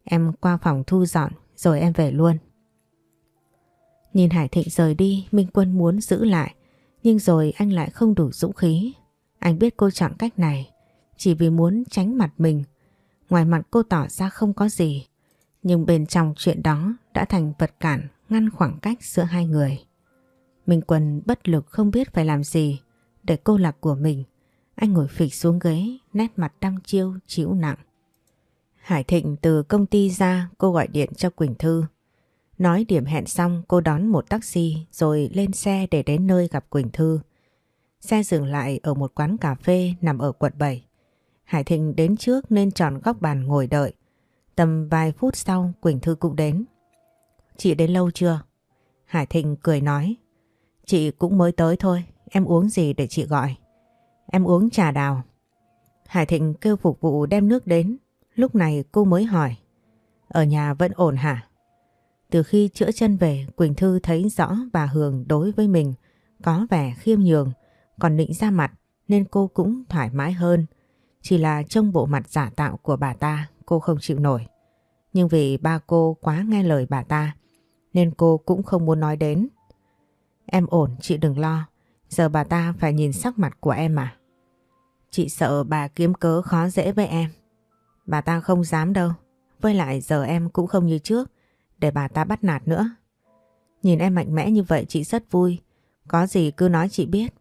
[SPEAKER 1] Em qua phòng thu dọn rồi em về luôn. Nhìn Hải Thịnh rời đi Minh Quân muốn giữ lại. Nhưng rồi anh lại không đủ dũng khí. Anh biết cô chọn cách này chỉ vì muốn tránh mặt mình. Ngoài mặt cô tỏ ra không có gì, nhưng bên trong chuyện đó đã thành vật cản ngăn khoảng cách giữa hai người. Minh Quân bất lực không biết phải làm gì để cô lạc của mình. Anh ngồi phịch xuống ghế, nét mặt đăm chiêu, chịu nặng. Hải Thịnh từ công ty ra cô gọi điện cho Quỳnh Thư. Nói điểm hẹn xong cô đón một taxi rồi lên xe để đến nơi gặp Quỳnh Thư. Xe dừng lại ở một quán cà phê nằm ở quận 7. Hải Thịnh đến trước nên tròn góc bàn ngồi đợi. Tầm vài phút sau Quỳnh Thư cũng đến. Chị đến lâu chưa? Hải Thịnh cười nói. Chị cũng mới tới thôi, em uống gì để chị gọi? Em uống trà đào. Hải Thịnh kêu phục vụ đem nước đến. Lúc này cô mới hỏi. Ở nhà vẫn ổn hả? Từ khi chữa chân về, Quỳnh Thư thấy rõ bà Hường đối với mình có vẻ khiêm nhường, còn định ra mặt nên cô cũng thoải mái hơn. Chỉ là trong bộ mặt giả tạo của bà ta, cô không chịu nổi. Nhưng vì ba cô quá nghe lời bà ta, nên cô cũng không muốn nói đến. Em ổn, chị đừng lo. Giờ bà ta phải nhìn sắc mặt của em mà. Chị sợ bà kiếm cớ khó dễ với em. Bà ta không dám đâu. Với lại giờ em cũng không như trước, để bà ta bắt nạt nữa. Nhìn em mạnh mẽ như vậy chị rất vui. Có gì cứ nói chị biết.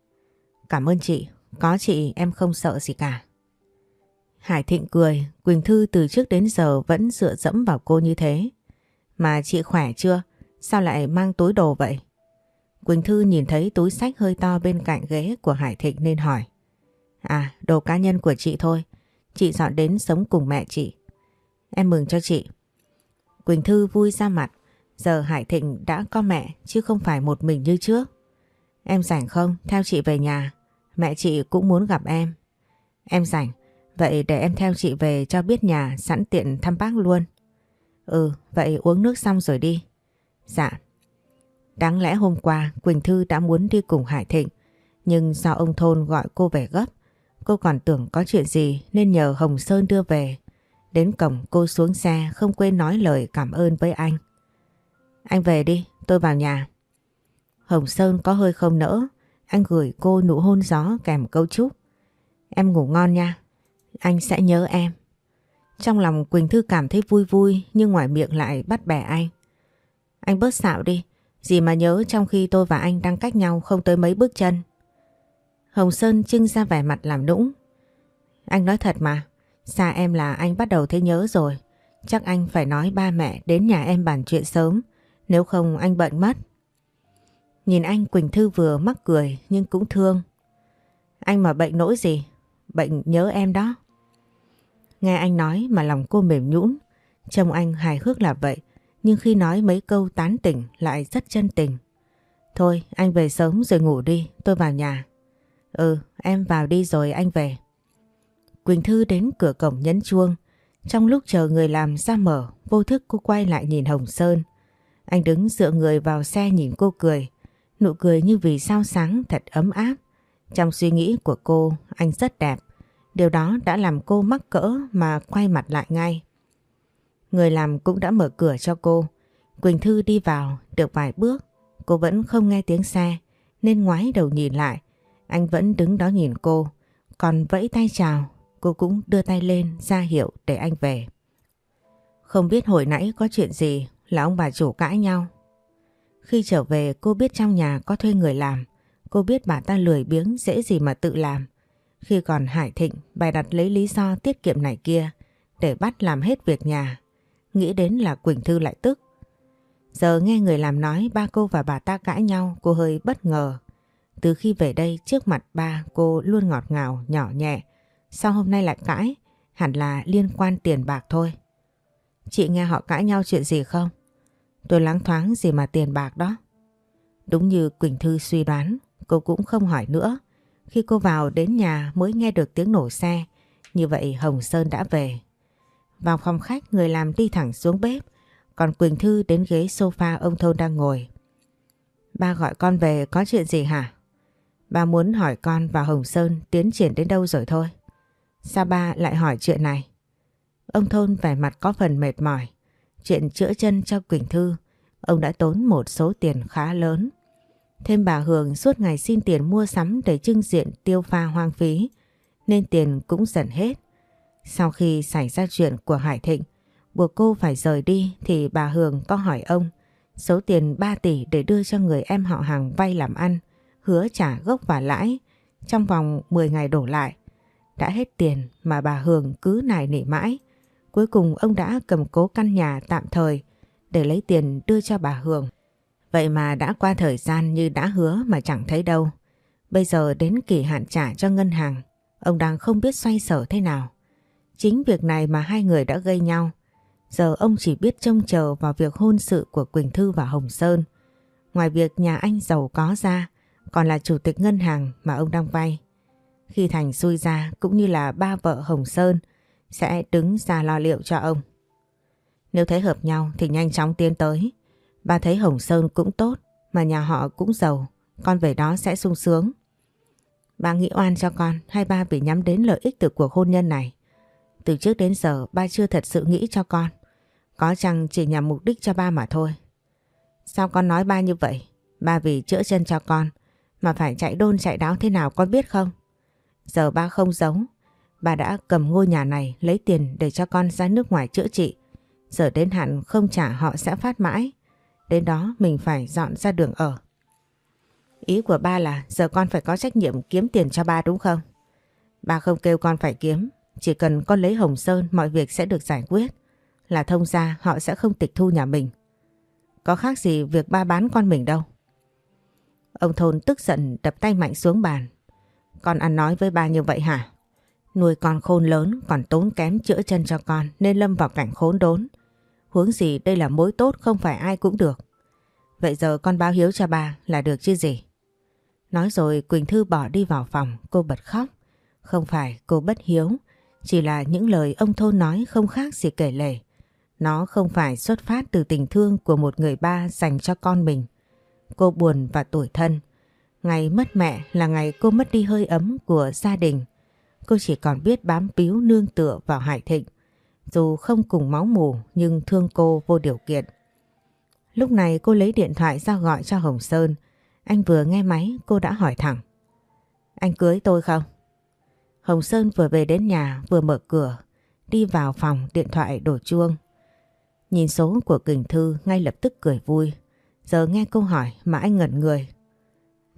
[SPEAKER 1] Cảm ơn chị. Có chị em không sợ gì cả. Hải Thịnh cười, Quỳnh Thư từ trước đến giờ vẫn dựa dẫm vào cô như thế. Mà chị khỏe chưa? Sao lại mang túi đồ vậy? Quỳnh Thư nhìn thấy túi sách hơi to bên cạnh ghế của Hải Thịnh nên hỏi. À, đồ cá nhân của chị thôi. Chị dọn đến sống cùng mẹ chị. Em mừng cho chị. Quỳnh Thư vui ra mặt. Giờ Hải Thịnh đã có mẹ chứ không phải một mình như trước. Em rảnh không? Theo chị về nhà. Mẹ chị cũng muốn gặp em. Em rảnh. Vậy để em theo chị về cho biết nhà sẵn tiện thăm bác luôn. Ừ, vậy uống nước xong rồi đi. Dạ. Đáng lẽ hôm qua Quỳnh Thư đã muốn đi cùng Hải Thịnh, nhưng do ông Thôn gọi cô về gấp, cô còn tưởng có chuyện gì nên nhờ Hồng Sơn đưa về. Đến cổng cô xuống xe không quên nói lời cảm ơn với anh. Anh về đi, tôi vào nhà. Hồng Sơn có hơi không nỡ, anh gửi cô nụ hôn gió kèm câu chúc. Em ngủ ngon nha. Anh sẽ nhớ em. Trong lòng Quỳnh Thư cảm thấy vui vui, nhưng ngoài miệng lại bắt bẻ anh. Anh bớt xạo đi. Gì mà nhớ trong khi tôi và anh đang cách nhau không tới mấy bước chân. Hồng Sơn trưng ra vẻ mặt làm nũng. Anh nói thật mà. Xa em là anh bắt đầu thấy nhớ rồi. Chắc anh phải nói ba mẹ đến nhà em bàn chuyện sớm. Nếu không anh bận mất. Nhìn anh, Quỳnh Thư vừa mắc cười nhưng cũng thương. Anh mà bệnh nỗi gì? Bệnh nhớ em đó. Nghe anh nói mà lòng cô mềm nhũn, trông anh hài hước là vậy, nhưng khi nói mấy câu tán tỉnh lại rất chân tình. Thôi anh về sớm rồi ngủ đi, tôi vào nhà. Ừ, em vào đi rồi anh về. Quỳnh Thư đến cửa cổng nhấn chuông. Trong lúc chờ người làm ra mở, vô thức cô quay lại nhìn Hồng Sơn. Anh đứng dựa người vào xe nhìn cô cười. Nụ cười như vì sao sáng thật ấm áp. Trong suy nghĩ của cô, anh rất đẹp. Điều đó đã làm cô mắc cỡ mà quay mặt lại ngay. Người làm cũng đã mở cửa cho cô. Quỳnh Thư đi vào được vài bước, cô vẫn không nghe tiếng xe nên ngoái đầu nhìn lại. Anh vẫn đứng đó nhìn cô, còn vẫy tay chào, cô cũng đưa tay lên ra hiệu để anh về. Không biết hồi nãy có chuyện gì là ông bà chủ cãi nhau. Khi trở về cô biết trong nhà có thuê người làm, cô biết bà ta lười biếng dễ gì mà tự làm. Khi còn Hải Thịnh, bài đặt lấy lý do tiết kiệm này kia để bắt làm hết việc nhà. Nghĩ đến là Quỳnh Thư lại tức. Giờ nghe người làm nói ba cô và bà ta cãi nhau cô hơi bất ngờ. Từ khi về đây trước mặt ba cô luôn ngọt ngào, nhỏ nhẹ. Sao hôm nay lại cãi? Hẳn là liên quan tiền bạc thôi. Chị nghe họ cãi nhau chuyện gì không? Tôi lắng thoáng gì mà tiền bạc đó. Đúng như Quỳnh Thư suy đoán, cô cũng không hỏi nữa. Khi cô vào đến nhà mới nghe được tiếng nổ xe, như vậy Hồng Sơn đã về. Vào phòng khách người làm đi thẳng xuống bếp, còn Quỳnh Thư đến ghế sofa ông Thôn đang ngồi. Ba gọi con về có chuyện gì hả? Ba muốn hỏi con và Hồng Sơn tiến triển đến đâu rồi thôi. Sao ba lại hỏi chuyện này? Ông Thôn vẻ mặt có phần mệt mỏi. Chuyện chữa chân cho Quỳnh Thư, ông đã tốn một số tiền khá lớn. Thêm bà Hường suốt ngày xin tiền mua sắm để trưng diện tiêu pha hoang phí, nên tiền cũng dần hết. Sau khi xảy ra chuyện của Hải Thịnh, buộc cô phải rời đi thì bà Hường có hỏi ông số tiền 3 tỷ để đưa cho người em họ hàng vay làm ăn, hứa trả gốc và lãi trong vòng 10 ngày đổ lại. Đã hết tiền mà bà Hường cứ nài nỉ mãi. Cuối cùng ông đã cầm cố căn nhà tạm thời để lấy tiền đưa cho bà Hường. Vậy mà đã qua thời gian như đã hứa mà chẳng thấy đâu. Bây giờ đến kỳ hạn trả cho ngân hàng, ông đang không biết xoay sở thế nào. Chính việc này mà hai người đã gây nhau. Giờ ông chỉ biết trông chờ vào việc hôn sự của Quỳnh Thư và Hồng Sơn. Ngoài việc nhà anh giàu có ra, còn là chủ tịch ngân hàng mà ông đang vay. Khi Thành xui ra cũng như là ba vợ Hồng Sơn sẽ đứng ra lo liệu cho ông. Nếu thấy hợp nhau thì nhanh chóng tiến tới. Ba thấy Hồng Sơn cũng tốt mà nhà họ cũng giàu, con về đó sẽ sung sướng. Ba nghĩ oan cho con hay ba bị nhắm đến lợi ích từ cuộc hôn nhân này? Từ trước đến giờ ba chưa thật sự nghĩ cho con. Có chăng chỉ nhằm mục đích cho ba mà thôi. Sao con nói ba như vậy? Ba vì chữa chân cho con mà phải chạy đôn chạy đáo thế nào con biết không? Giờ ba không giống Ba đã cầm ngôi nhà này lấy tiền để cho con ra nước ngoài chữa trị. Giờ đến hạn không trả họ sẽ phát mãi. Đến đó mình phải dọn ra đường ở. Ý của ba là giờ con phải có trách nhiệm kiếm tiền cho ba đúng không? Ba không kêu con phải kiếm. Chỉ cần con lấy Hồng Sơn mọi việc sẽ được giải quyết. Là thông ra họ sẽ không tịch thu nhà mình. Có khác gì việc ba bán con mình đâu. Ông Thôn tức giận đập tay mạnh xuống bàn. Con ăn nói với ba như vậy hả? Nuôi con khôn lớn còn tốn kém chữa chân cho con nên lâm vào cảnh khốn đốn. Huống gì đây là mối tốt không phải ai cũng được. Vậy giờ con báo hiếu cho ba là được chứ gì? Nói rồi Quỳnh Thư bỏ đi vào phòng, cô bật khóc. Không phải cô bất hiếu, chỉ là những lời ông Thôn nói không khác gì kể lể. Nó không phải xuất phát từ tình thương của một người ba dành cho con mình. Cô buồn và tủi thân. Ngày mất mẹ là ngày cô mất đi hơi ấm của gia đình. Cô chỉ còn biết bám víu nương tựa vào Hải Thịnh. Dù không cùng máu mù nhưng thương cô vô điều kiện. Lúc này cô lấy điện thoại ra gọi cho Hồng Sơn. Anh vừa nghe máy cô đã hỏi thẳng. Anh cưới tôi không? Hồng Sơn vừa về đến nhà vừa mở cửa, đi vào phòng điện thoại đổ chuông. Nhìn số của Kỳnh Thư ngay lập tức cười vui. Giờ nghe câu hỏi mà anh ngẩn người.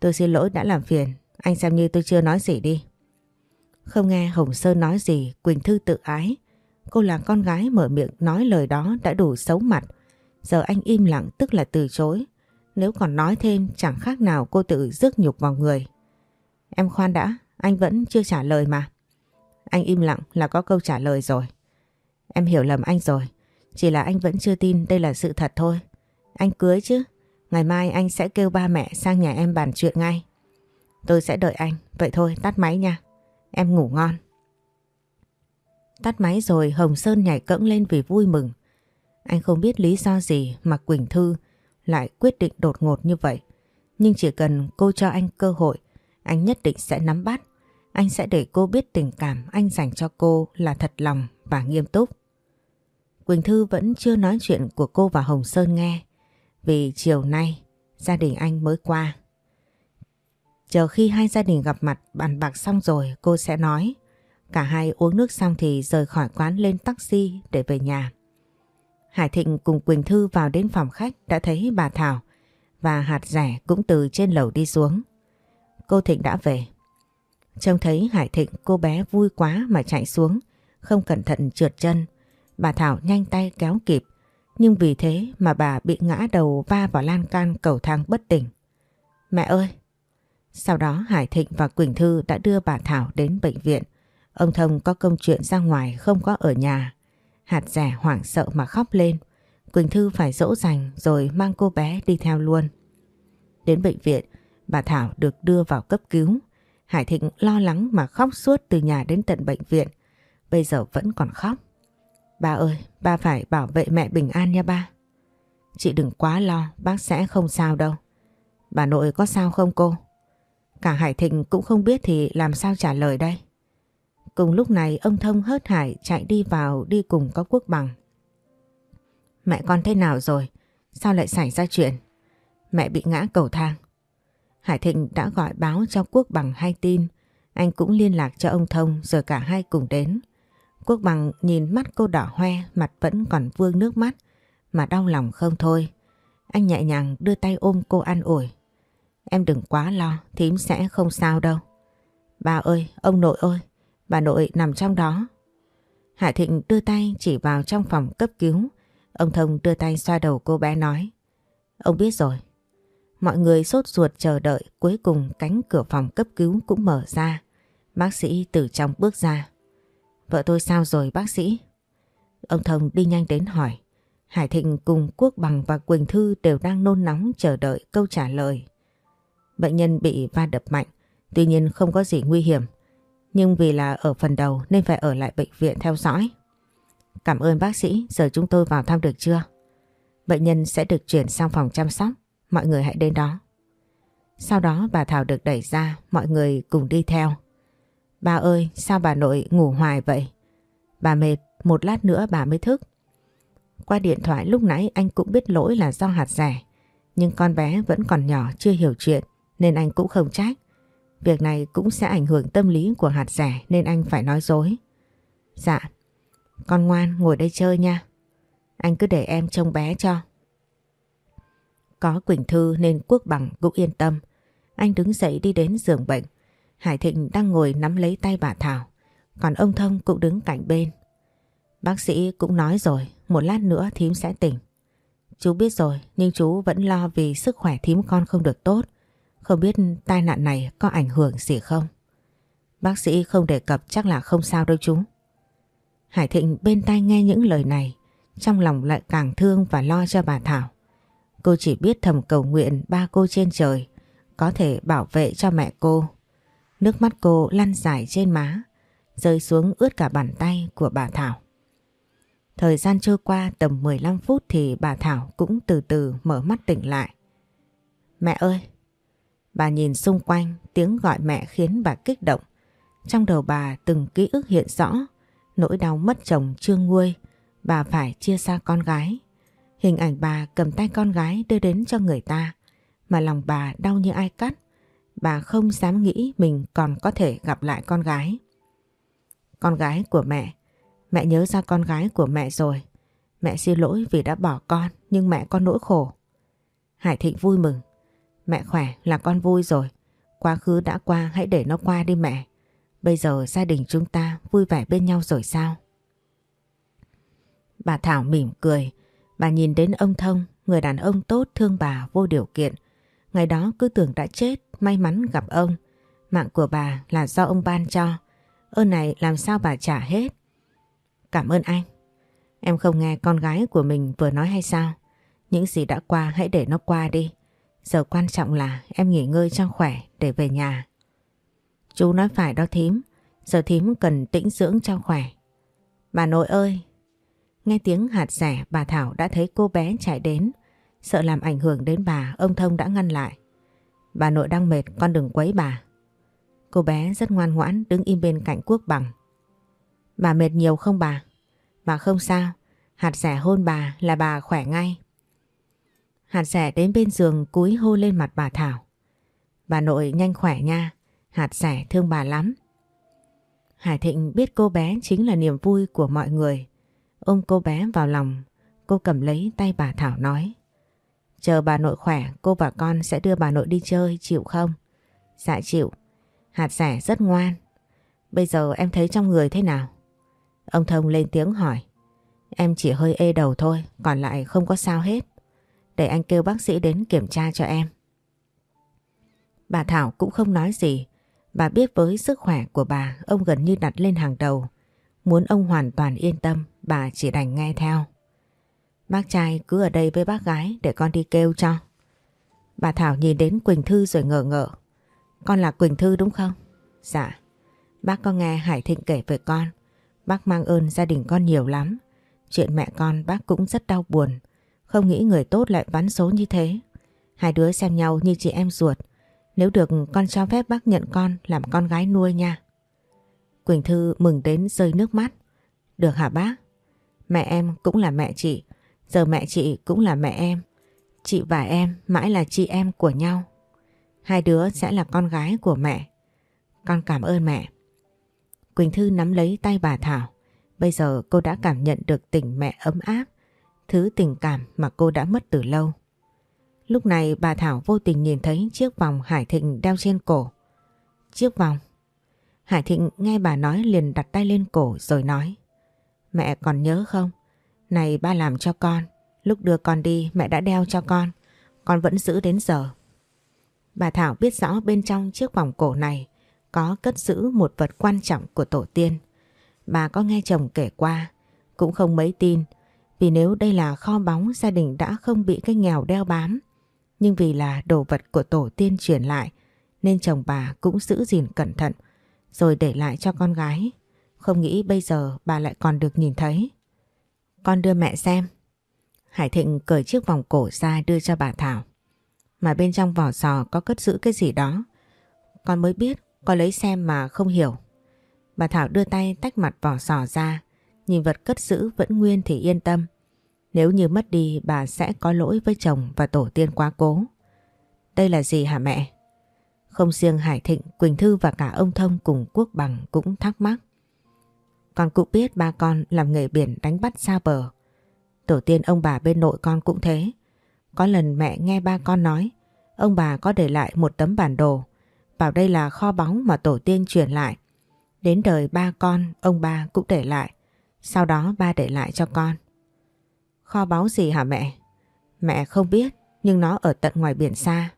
[SPEAKER 1] Tôi xin lỗi đã làm phiền, anh xem như tôi chưa nói gì đi. Không nghe Hồng Sơn nói gì, Quỳnh Thư tự ái. Cô là con gái mở miệng nói lời đó đã đủ xấu mặt. Giờ anh im lặng tức là từ chối. Nếu còn nói thêm chẳng khác nào cô tự rước nhục vào người. Em khoan đã, anh vẫn chưa trả lời mà. Anh im lặng là có câu trả lời rồi. Em hiểu lầm anh rồi. Chỉ là anh vẫn chưa tin đây là sự thật thôi. Anh cưới chứ. Ngày mai anh sẽ kêu ba mẹ sang nhà em bàn chuyện ngay. Tôi sẽ đợi anh. Vậy thôi tắt máy nha. Em ngủ ngon. Tắt máy rồi Hồng Sơn nhảy cẫng lên vì vui mừng. Anh không biết lý do gì mà Quỳnh Thư lại quyết định đột ngột như vậy. Nhưng chỉ cần cô cho anh cơ hội, anh nhất định sẽ nắm bắt. Anh sẽ để cô biết tình cảm anh dành cho cô là thật lòng và nghiêm túc. Quỳnh Thư vẫn chưa nói chuyện của cô và Hồng Sơn nghe. Vì chiều nay, gia đình anh mới qua. Chờ khi hai gia đình gặp mặt bàn bạc xong rồi cô sẽ nói. Cả hai uống nước xong thì rời khỏi quán lên taxi để về nhà. Hải Thịnh cùng Quỳnh Thư vào đến phòng khách đã thấy bà Thảo và hạt rẻ cũng từ trên lầu đi xuống. Cô Thịnh đã về. Trông thấy Hải Thịnh cô bé vui quá mà chạy xuống, không cẩn thận trượt chân. Bà Thảo nhanh tay kéo kịp, nhưng vì thế mà bà bị ngã đầu va vào lan can cầu thang bất tỉnh. Mẹ ơi! Sau đó Hải Thịnh và Quỳnh Thư đã đưa bà Thảo đến bệnh viện. Ông Thông có công chuyện ra ngoài không có ở nhà. Hạt rẻ hoảng sợ mà khóc lên. Quỳnh Thư phải dỗ dành rồi mang cô bé đi theo luôn. Đến bệnh viện, bà Thảo được đưa vào cấp cứu. Hải Thịnh lo lắng mà khóc suốt từ nhà đến tận bệnh viện. Bây giờ vẫn còn khóc. Ba ơi, ba phải bảo vệ mẹ bình an nha ba. Chị đừng quá lo, bác sẽ không sao đâu. Bà nội có sao không cô? Cả Hải Thịnh cũng không biết thì làm sao trả lời đây. Cùng lúc này ông Thông hớt hải chạy đi vào đi cùng có quốc bằng. Mẹ con thế nào rồi? Sao lại xảy ra chuyện? Mẹ bị ngã cầu thang. Hải Thịnh đã gọi báo cho Quốc bằng hai tin. Anh cũng liên lạc cho ông Thông rồi cả hai cùng đến. Quốc bằng nhìn mắt cô đỏ hoe, mặt vẫn còn vương nước mắt, mà đau lòng không thôi. Anh nhẹ nhàng đưa tay ôm cô an ủi. Em đừng quá lo, thím sẽ không sao đâu. Bà ơi, ông nội ơi, bà nội nằm trong đó. Hải Thịnh đưa tay chỉ vào trong phòng cấp cứu. Ông Thông đưa tay xoa đầu cô bé nói. Ông biết rồi. Mọi người sốt ruột chờ đợi cuối cùng cánh cửa phòng cấp cứu cũng mở ra. Bác sĩ từ trong bước ra. Vợ tôi sao rồi bác sĩ? Ông Thông đi nhanh đến hỏi. Hải Thịnh cùng Quốc Bằng và Quỳnh Thư đều đang nôn nóng chờ đợi câu trả lời. Bệnh nhân bị va đập mạnh, tuy nhiên không có gì nguy hiểm. Nhưng vì là ở phần đầu nên phải ở lại bệnh viện theo dõi. Cảm ơn bác sĩ, giờ chúng tôi vào thăm được chưa? Bệnh nhân sẽ được chuyển sang phòng chăm sóc, mọi người hãy đến đó. Sau đó bà Thảo được đẩy ra, mọi người cùng đi theo. Ba ơi, sao bà nội ngủ hoài vậy? Bà mệt, một lát nữa bà mới thức. Qua điện thoại lúc nãy anh cũng biết lỗi là do hạt rẻ. Nhưng con bé vẫn còn nhỏ chưa hiểu chuyện nên anh cũng không trách. Việc này cũng sẽ ảnh hưởng tâm lý của hạt rẻ nên anh phải nói dối. Dạ, con ngoan ngồi đây chơi nha. Anh cứ để em trông bé cho. Có Quỳnh Thư nên Quốc Bằng cũng yên tâm. Anh đứng dậy đi đến giường bệnh. Hải Thịnh đang ngồi nắm lấy tay bà Thảo. Còn ông Thông cũng đứng cạnh bên. Bác sĩ cũng nói rồi, một lát nữa thím sẽ tỉnh. Chú biết rồi, nhưng chú vẫn lo vì sức khỏe thím con không được tốt. Không biết tai nạn này có ảnh hưởng gì không? Bác sĩ không đề cập chắc là không sao đâu chú. Hải Thịnh bên tai nghe những lời này, trong lòng lại càng thương và lo cho bà Thảo. Cô chỉ biết thầm cầu nguyện ba cô trên trời có thể bảo vệ cho mẹ cô. Nước mắt cô lăn dài trên má, rơi xuống ướt cả bàn tay của bà Thảo. Thời gian trôi qua tầm 15 phút thì bà Thảo cũng từ từ mở mắt tỉnh lại. Mẹ ơi! Bà nhìn xung quanh, tiếng gọi mẹ khiến bà kích động. Trong đầu bà từng ký ức hiện rõ, nỗi đau mất chồng chưa nguôi, bà phải chia xa con gái. Hình ảnh bà cầm tay con gái đưa đến cho người ta, mà lòng bà đau như ai cắt. Bà không dám nghĩ mình còn có thể gặp lại con gái. Con gái của mẹ, mẹ nhớ ra con gái của mẹ rồi. Mẹ xin lỗi vì đã bỏ con, nhưng mẹ có nỗi khổ. Hải Thịnh vui mừng. Mẹ khỏe là con vui rồi. Quá khứ đã qua hãy để nó qua đi mẹ. Bây giờ gia đình chúng ta vui vẻ bên nhau rồi sao? Bà Thảo mỉm cười. Bà nhìn đến ông Thông, người đàn ông tốt thương bà vô điều kiện. Ngày đó cứ tưởng đã chết, may mắn gặp ông. Mạng của bà là do ông ban cho. Ơn này làm sao bà trả hết? Cảm ơn anh. Em không nghe con gái của mình vừa nói hay sao? Những gì đã qua hãy để nó qua đi. Giờ quan trọng là em nghỉ ngơi cho khỏe để về nhà. Chú nói phải đó thím, giờ thím cần tĩnh dưỡng cho khỏe. Bà nội ơi! Nghe tiếng hạt rẻ bà Thảo đã thấy cô bé chạy đến. Sợ làm ảnh hưởng đến bà, ông Thông đã ngăn lại. Bà nội đang mệt, con đừng quấy bà. Cô bé rất ngoan ngoãn đứng im bên cạnh quốc bằng. Bà mệt nhiều không bà? Bà không sao, hạt rẻ hôn bà là bà khỏe ngay. Hạt rẻ đến bên giường cúi hô lên mặt bà Thảo. Bà nội nhanh khỏe nha, hạt rẻ thương bà lắm. Hải Thịnh biết cô bé chính là niềm vui của mọi người. Ôm cô bé vào lòng, cô cầm lấy tay bà Thảo nói. Chờ bà nội khỏe, cô và con sẽ đưa bà nội đi chơi, chịu không? Dạ chịu. Hạt rẻ rất ngoan. Bây giờ em thấy trong người thế nào? Ông Thông lên tiếng hỏi. Em chỉ hơi ê đầu thôi, còn lại không có sao hết. Để anh kêu bác sĩ đến kiểm tra cho em. Bà Thảo cũng không nói gì. Bà biết với sức khỏe của bà, ông gần như đặt lên hàng đầu. Muốn ông hoàn toàn yên tâm, bà chỉ đành nghe theo. Bác trai cứ ở đây với bác gái để con đi kêu cho. Bà Thảo nhìn đến Quỳnh Thư rồi ngờ ngợ. Con là Quỳnh Thư đúng không? Dạ. Bác có nghe Hải Thịnh kể về con. Bác mang ơn gia đình con nhiều lắm. Chuyện mẹ con bác cũng rất đau buồn. Không nghĩ người tốt lại vắn số như thế. Hai đứa xem nhau như chị em ruột. Nếu được con cho phép bác nhận con làm con gái nuôi nha. Quỳnh Thư mừng đến rơi nước mắt. Được hả bác? Mẹ em cũng là mẹ chị. Giờ mẹ chị cũng là mẹ em. Chị và em mãi là chị em của nhau. Hai đứa sẽ là con gái của mẹ. Con cảm ơn mẹ. Quỳnh Thư nắm lấy tay bà Thảo. Bây giờ cô đã cảm nhận được tình mẹ ấm áp, thứ tình cảm mà cô đã mất từ lâu. Lúc này bà Thảo vô tình nhìn thấy chiếc vòng Hải Thịnh đeo trên cổ. Chiếc vòng. Hải Thịnh nghe bà nói liền đặt tay lên cổ rồi nói. Mẹ còn nhớ không? Này ba làm cho con. Lúc đưa con đi mẹ đã đeo cho con. Con vẫn giữ đến giờ. Bà Thảo biết rõ bên trong chiếc vòng cổ này có cất giữ một vật quan trọng của tổ tiên. Bà có nghe chồng kể qua, cũng không mấy tin, vì nếu đây là kho báu gia đình đã không bị cái nghèo đeo bám. Nhưng vì là đồ vật của tổ tiên truyền lại, nên chồng bà cũng giữ gìn cẩn thận, rồi để lại cho con gái. Không nghĩ bây giờ bà lại còn được nhìn thấy. Con đưa mẹ xem. Hải Thịnh cởi chiếc vòng cổ ra đưa cho bà Thảo. Mà bên trong vỏ sò có cất giữ cái gì đó. Con mới biết, con lấy xem mà không hiểu. Bà Thảo đưa tay tách mặt vỏ sò ra, nhìn vật cất giữ vẫn nguyên thì yên tâm. Nếu như mất đi bà sẽ có lỗi với chồng và tổ tiên quá cố. Đây là gì hả mẹ? Không riêng Hải Thịnh, Quỳnh Thư và cả ông Thông cùng Quốc Bằng cũng thắc mắc. Con cũng biết ba con làm nghề biển đánh bắt xa bờ. Tổ tiên ông bà bên nội con cũng thế. Có lần mẹ nghe ba con nói, ông bà có để lại một tấm bản đồ, bảo đây là kho báu mà tổ tiên truyền lại. Đến đời ba con, ông ba cũng để lại. Sau đó ba để lại cho con. Kho báu gì hả mẹ? Mẹ không biết, nhưng nó ở tận ngoài biển xa.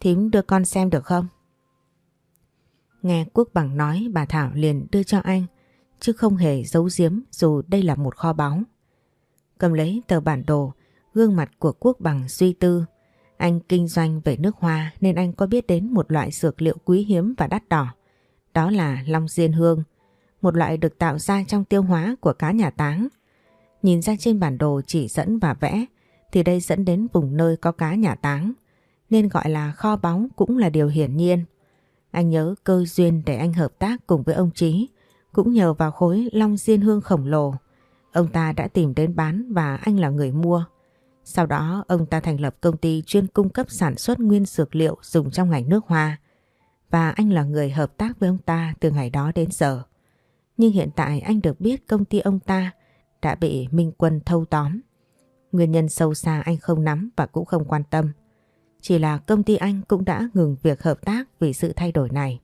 [SPEAKER 1] Thím đưa con xem được không? Nghe Quốc Bằng nói bà Thảo liền đưa cho anh, chứ không hề giấu giếm dù đây là một kho báu. Cầm lấy tờ bản đồ, gương mặt của Quốc Bằng suy tư. Anh kinh doanh về nước hoa nên anh có biết đến một loại dược liệu quý hiếm và đắt đỏ. Đó là long diên hương, một loại được tạo ra trong tiêu hóa của cá nhà táng. Nhìn ra trên bản đồ chỉ dẫn và vẽ, thì đây dẫn đến vùng nơi có cá nhà táng, nên gọi là kho báu cũng là điều hiển nhiên. Anh nhớ cơ duyên để anh hợp tác cùng với ông Trí cũng nhờ vào khối long diên hương khổng lồ. Ông ta đã tìm đến bán và anh là người mua. Sau đó, ông ta thành lập công ty chuyên cung cấp sản xuất nguyên dược liệu dùng trong ngành nước hoa. Và anh là người hợp tác với ông ta từ ngày đó đến giờ. Nhưng hiện tại anh được biết công ty ông ta đã bị Minh Quân thâu tóm. Nguyên nhân sâu xa anh không nắm và cũng không quan tâm. Chỉ là công ty anh cũng đã ngừng việc hợp tác vì sự thay đổi này.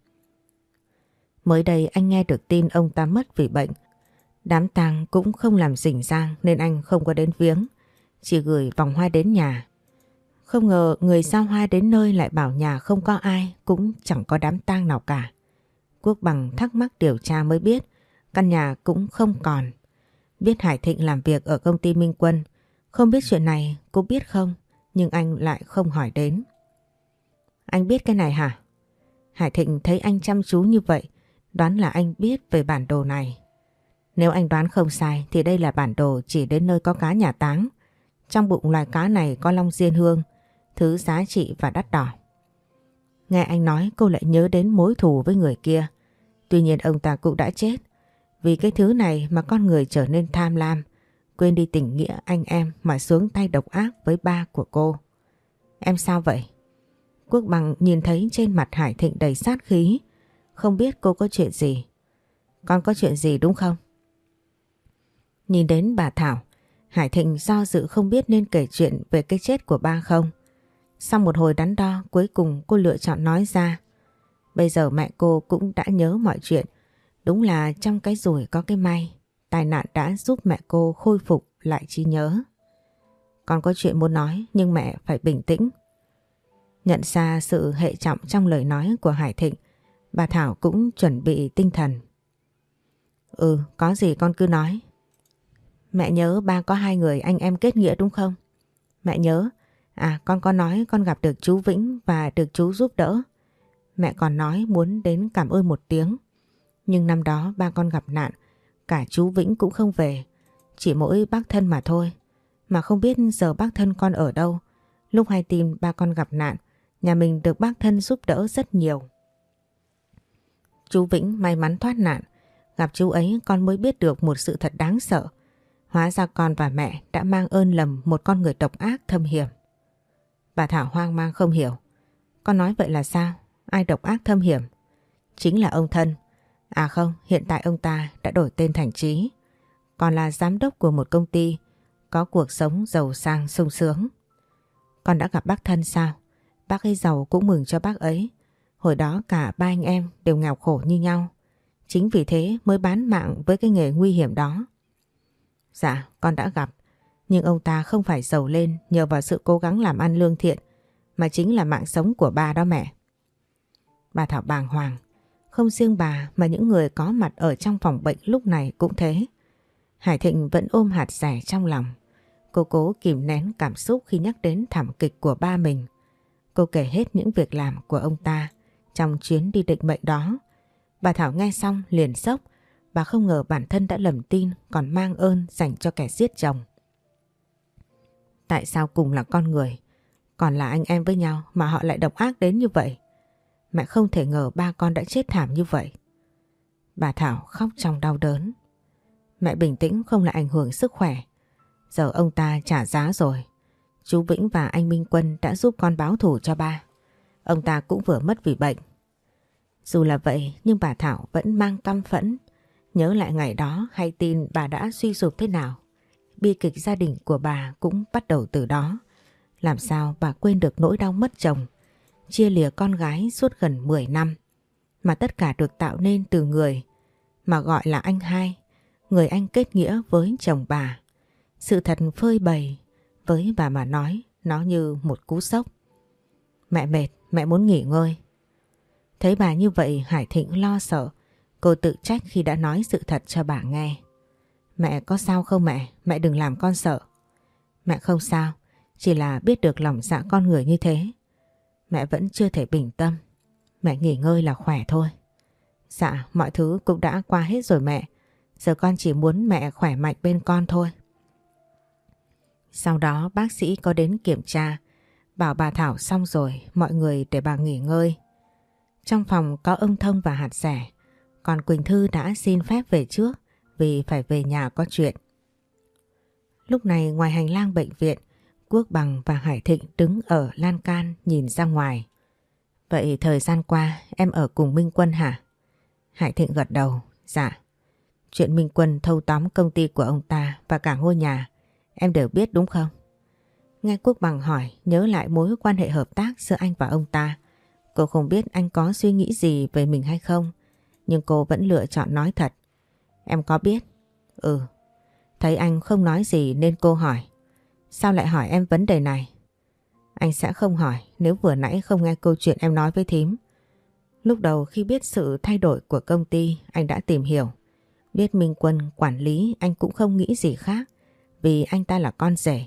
[SPEAKER 1] Mới đây anh nghe được tin ông ta mất vì bệnh. Đám tang cũng không làm rình rang nên anh không có đến viếng. Chỉ gửi vòng hoa đến nhà. Không ngờ người giao hoa đến nơi lại bảo nhà không có ai cũng chẳng có đám tang nào cả. Quốc bằng thắc mắc điều tra mới biết căn nhà cũng không còn. Biết Hải Thịnh làm việc ở công ty Minh Quân. Không biết chuyện này cô biết không? Nhưng anh lại không hỏi đến. Anh biết cái này hả? Hải Thịnh thấy anh chăm chú như vậy đoán là anh biết về bản đồ này. Nếu anh đoán không sai thì đây là bản đồ chỉ đến nơi có cá nhà táng. Trong bụng loài cá này có long diên hương, thứ giá trị và đắt đỏ. Nghe anh nói cô lại nhớ đến mối thù với người kia. Tuy nhiên ông ta cũng đã chết. Vì cái thứ này mà con người trở nên tham lam, quên đi tình nghĩa anh em mà xuống tay độc ác với ba của cô. Em sao vậy? Quốc bằng nhìn thấy trên mặt Hải Thịnh đầy sát khí, không biết cô có chuyện gì. Con có chuyện gì đúng không? Nhìn đến bà Thảo, Hải Thịnh do dự không biết nên kể chuyện về cái chết của ba không. Sau một hồi đắn đo, cuối cùng cô lựa chọn nói ra. Bây giờ mẹ cô cũng đã nhớ mọi chuyện. Đúng là trong cái rủi có cái may. Tai nạn đã giúp mẹ cô khôi phục lại trí nhớ. Con có chuyện muốn nói nhưng mẹ phải bình tĩnh. Nhận ra sự hệ trọng trong lời nói của Hải Thịnh, bà Thảo cũng chuẩn bị tinh thần. Ừ, có gì con cứ nói. Mẹ nhớ ba có hai người anh em kết nghĩa đúng không? Mẹ nhớ, à con có nói con gặp được chú Vĩnh và được chú giúp đỡ. Mẹ còn nói muốn đến cảm ơn một tiếng. Nhưng năm đó ba con gặp nạn, cả chú Vĩnh cũng không về. Chỉ mỗi bác thân mà thôi. Mà không biết giờ bác thân con ở đâu. Lúc hay tin ba con gặp nạn, nhà mình được bác thân giúp đỡ rất nhiều. Chú Vĩnh may mắn thoát nạn. Gặp chú ấy con mới biết được một sự thật đáng sợ. Hóa ra con và mẹ đã mang ơn lầm một con người độc ác thâm hiểm. Bà Thảo hoang mang không hiểu. Con nói vậy là sao? Ai độc ác thâm hiểm? Chính là ông thân. À không, hiện tại ông ta đã đổi tên thành Trí. Còn là giám đốc của một công ty có cuộc sống giàu sang sung sướng. Con đã gặp bác thân sao? Bác ấy giàu cũng mừng cho bác ấy. Hồi đó cả ba anh em đều nghèo khổ như nhau. Chính vì thế mới bán mạng với cái nghề nguy hiểm đó. Dạ, con đã gặp. Nhưng ông ta không phải giàu lên nhờ vào sự cố gắng làm ăn lương thiện, mà chính là mạng sống của ba đó mẹ. Bà Thảo bàng hoàng. Không riêng bà mà những người có mặt ở trong phòng bệnh lúc này cũng thế. Hải Thịnh vẫn ôm hạt rẻ trong lòng. Cô cố kìm nén cảm xúc khi nhắc đến thảm kịch của ba mình. Cô kể hết những việc làm của ông ta trong chuyến đi định mệnh đó. Bà Thảo nghe xong liền sốc. Bà không ngờ bản thân đã lầm tin còn mang ơn dành cho kẻ giết chồng. Tại sao cùng là con người, còn là anh em với nhau mà họ lại độc ác đến như vậy? Mẹ không thể ngờ ba con đã chết thảm như vậy. Bà Thảo khóc trong đau đớn. Mẹ bình tĩnh không lại ảnh hưởng sức khỏe. Giờ ông ta trả giá rồi. Chú Vĩnh và anh Minh Quân đã giúp con báo thủ cho ba. Ông ta cũng vừa mất vì bệnh. Dù là vậy nhưng bà Thảo vẫn mang căm phẫn. Nhớ lại ngày đó hay tin bà đã suy sụp thế nào. Bi kịch gia đình của bà cũng bắt đầu từ đó. Làm sao bà quên được nỗi đau mất chồng, chia lìa con gái suốt gần 10 năm. Mà tất cả được tạo nên từ người mà gọi là anh hai, người anh kết nghĩa với chồng bà. Sự thật phơi bày với bà mà nói nó như một cú sốc. Mẹ mệt, mẹ muốn nghỉ ngơi. Thấy bà như vậy Hải Thịnh lo sợ. Cô tự trách khi đã nói sự thật cho bà nghe. Mẹ có sao không mẹ? Mẹ đừng làm con sợ. Mẹ không sao, chỉ là biết được lòng dạ con người như thế. Mẹ vẫn chưa thể bình tâm. Mẹ nghỉ ngơi là khỏe thôi. Dạ, mọi thứ cũng đã qua hết rồi mẹ. Giờ con chỉ muốn mẹ khỏe mạnh bên con thôi. Sau đó bác sĩ có đến kiểm tra, bảo bà Thảo xong rồi, mọi người để bà nghỉ ngơi. Trong phòng có ông Thông và hạt rẻ, còn Quỳnh Thư đã xin phép về trước vì phải về nhà có chuyện. Lúc này ngoài hành lang bệnh viện, Quốc Bằng và Hải Thịnh đứng ở lan can nhìn ra ngoài. Vậy thời gian qua em ở cùng Minh Quân hả? Hải Thịnh gật đầu, dạ. Chuyện Minh Quân thâu tóm công ty của ông ta và cả ngôi nhà, em đều biết đúng không? Nghe Quốc Bằng hỏi nhớ lại mối quan hệ hợp tác giữa anh và ông ta. Cô không biết anh có suy nghĩ gì về mình hay không, nhưng cô vẫn lựa chọn nói thật. Em có biết? Ừ. Thấy anh không nói gì nên cô hỏi. Sao lại hỏi em vấn đề này? Anh sẽ không hỏi nếu vừa nãy không nghe câu chuyện em nói với thím. Lúc đầu khi biết sự thay đổi của công ty anh đã tìm hiểu. Biết Minh Quân quản lý anh cũng không nghĩ gì khác vì anh ta là con rể.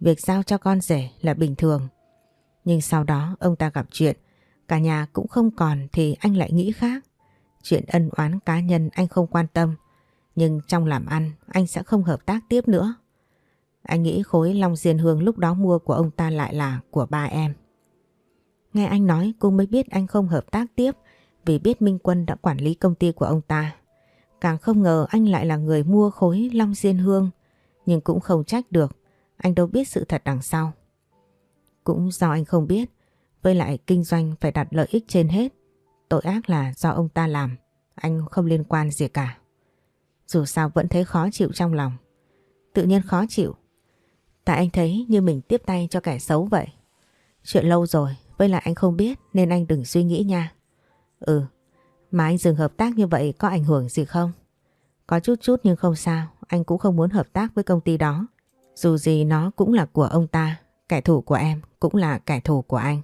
[SPEAKER 1] Việc giao cho con rể là bình thường. Nhưng sau đó ông ta gặp chuyện, cả nhà cũng không còn thì anh lại nghĩ khác. Chuyện ân oán cá nhân anh không quan tâm, nhưng trong làm ăn anh sẽ không hợp tác tiếp nữa. Anh nghĩ khối long diên hương lúc đó mua của ông ta lại là của ba em. Nghe anh nói cô mới biết anh không hợp tác tiếp vì biết Minh Quân đã quản lý công ty của ông ta. Càng không ngờ anh lại là người mua khối long diên hương Nhưng cũng không trách được, anh đâu biết sự thật đằng sau. Cũng do anh không biết, với lại kinh doanh phải đặt lợi ích trên hết. Tội ác là do ông ta làm, anh không liên quan gì cả. Dù sao vẫn thấy khó chịu trong lòng. Tự nhiên khó chịu. Tại anh thấy như mình tiếp tay cho kẻ xấu vậy. Chuyện lâu rồi, với lại anh không biết nên anh đừng suy nghĩ nha. Ừ, mà anh dừng hợp tác như vậy có ảnh hưởng gì không? Có chút chút nhưng không sao, anh cũng không muốn hợp tác với công ty đó. Dù gì nó cũng là của ông ta, kẻ thù của em cũng là kẻ thù của anh.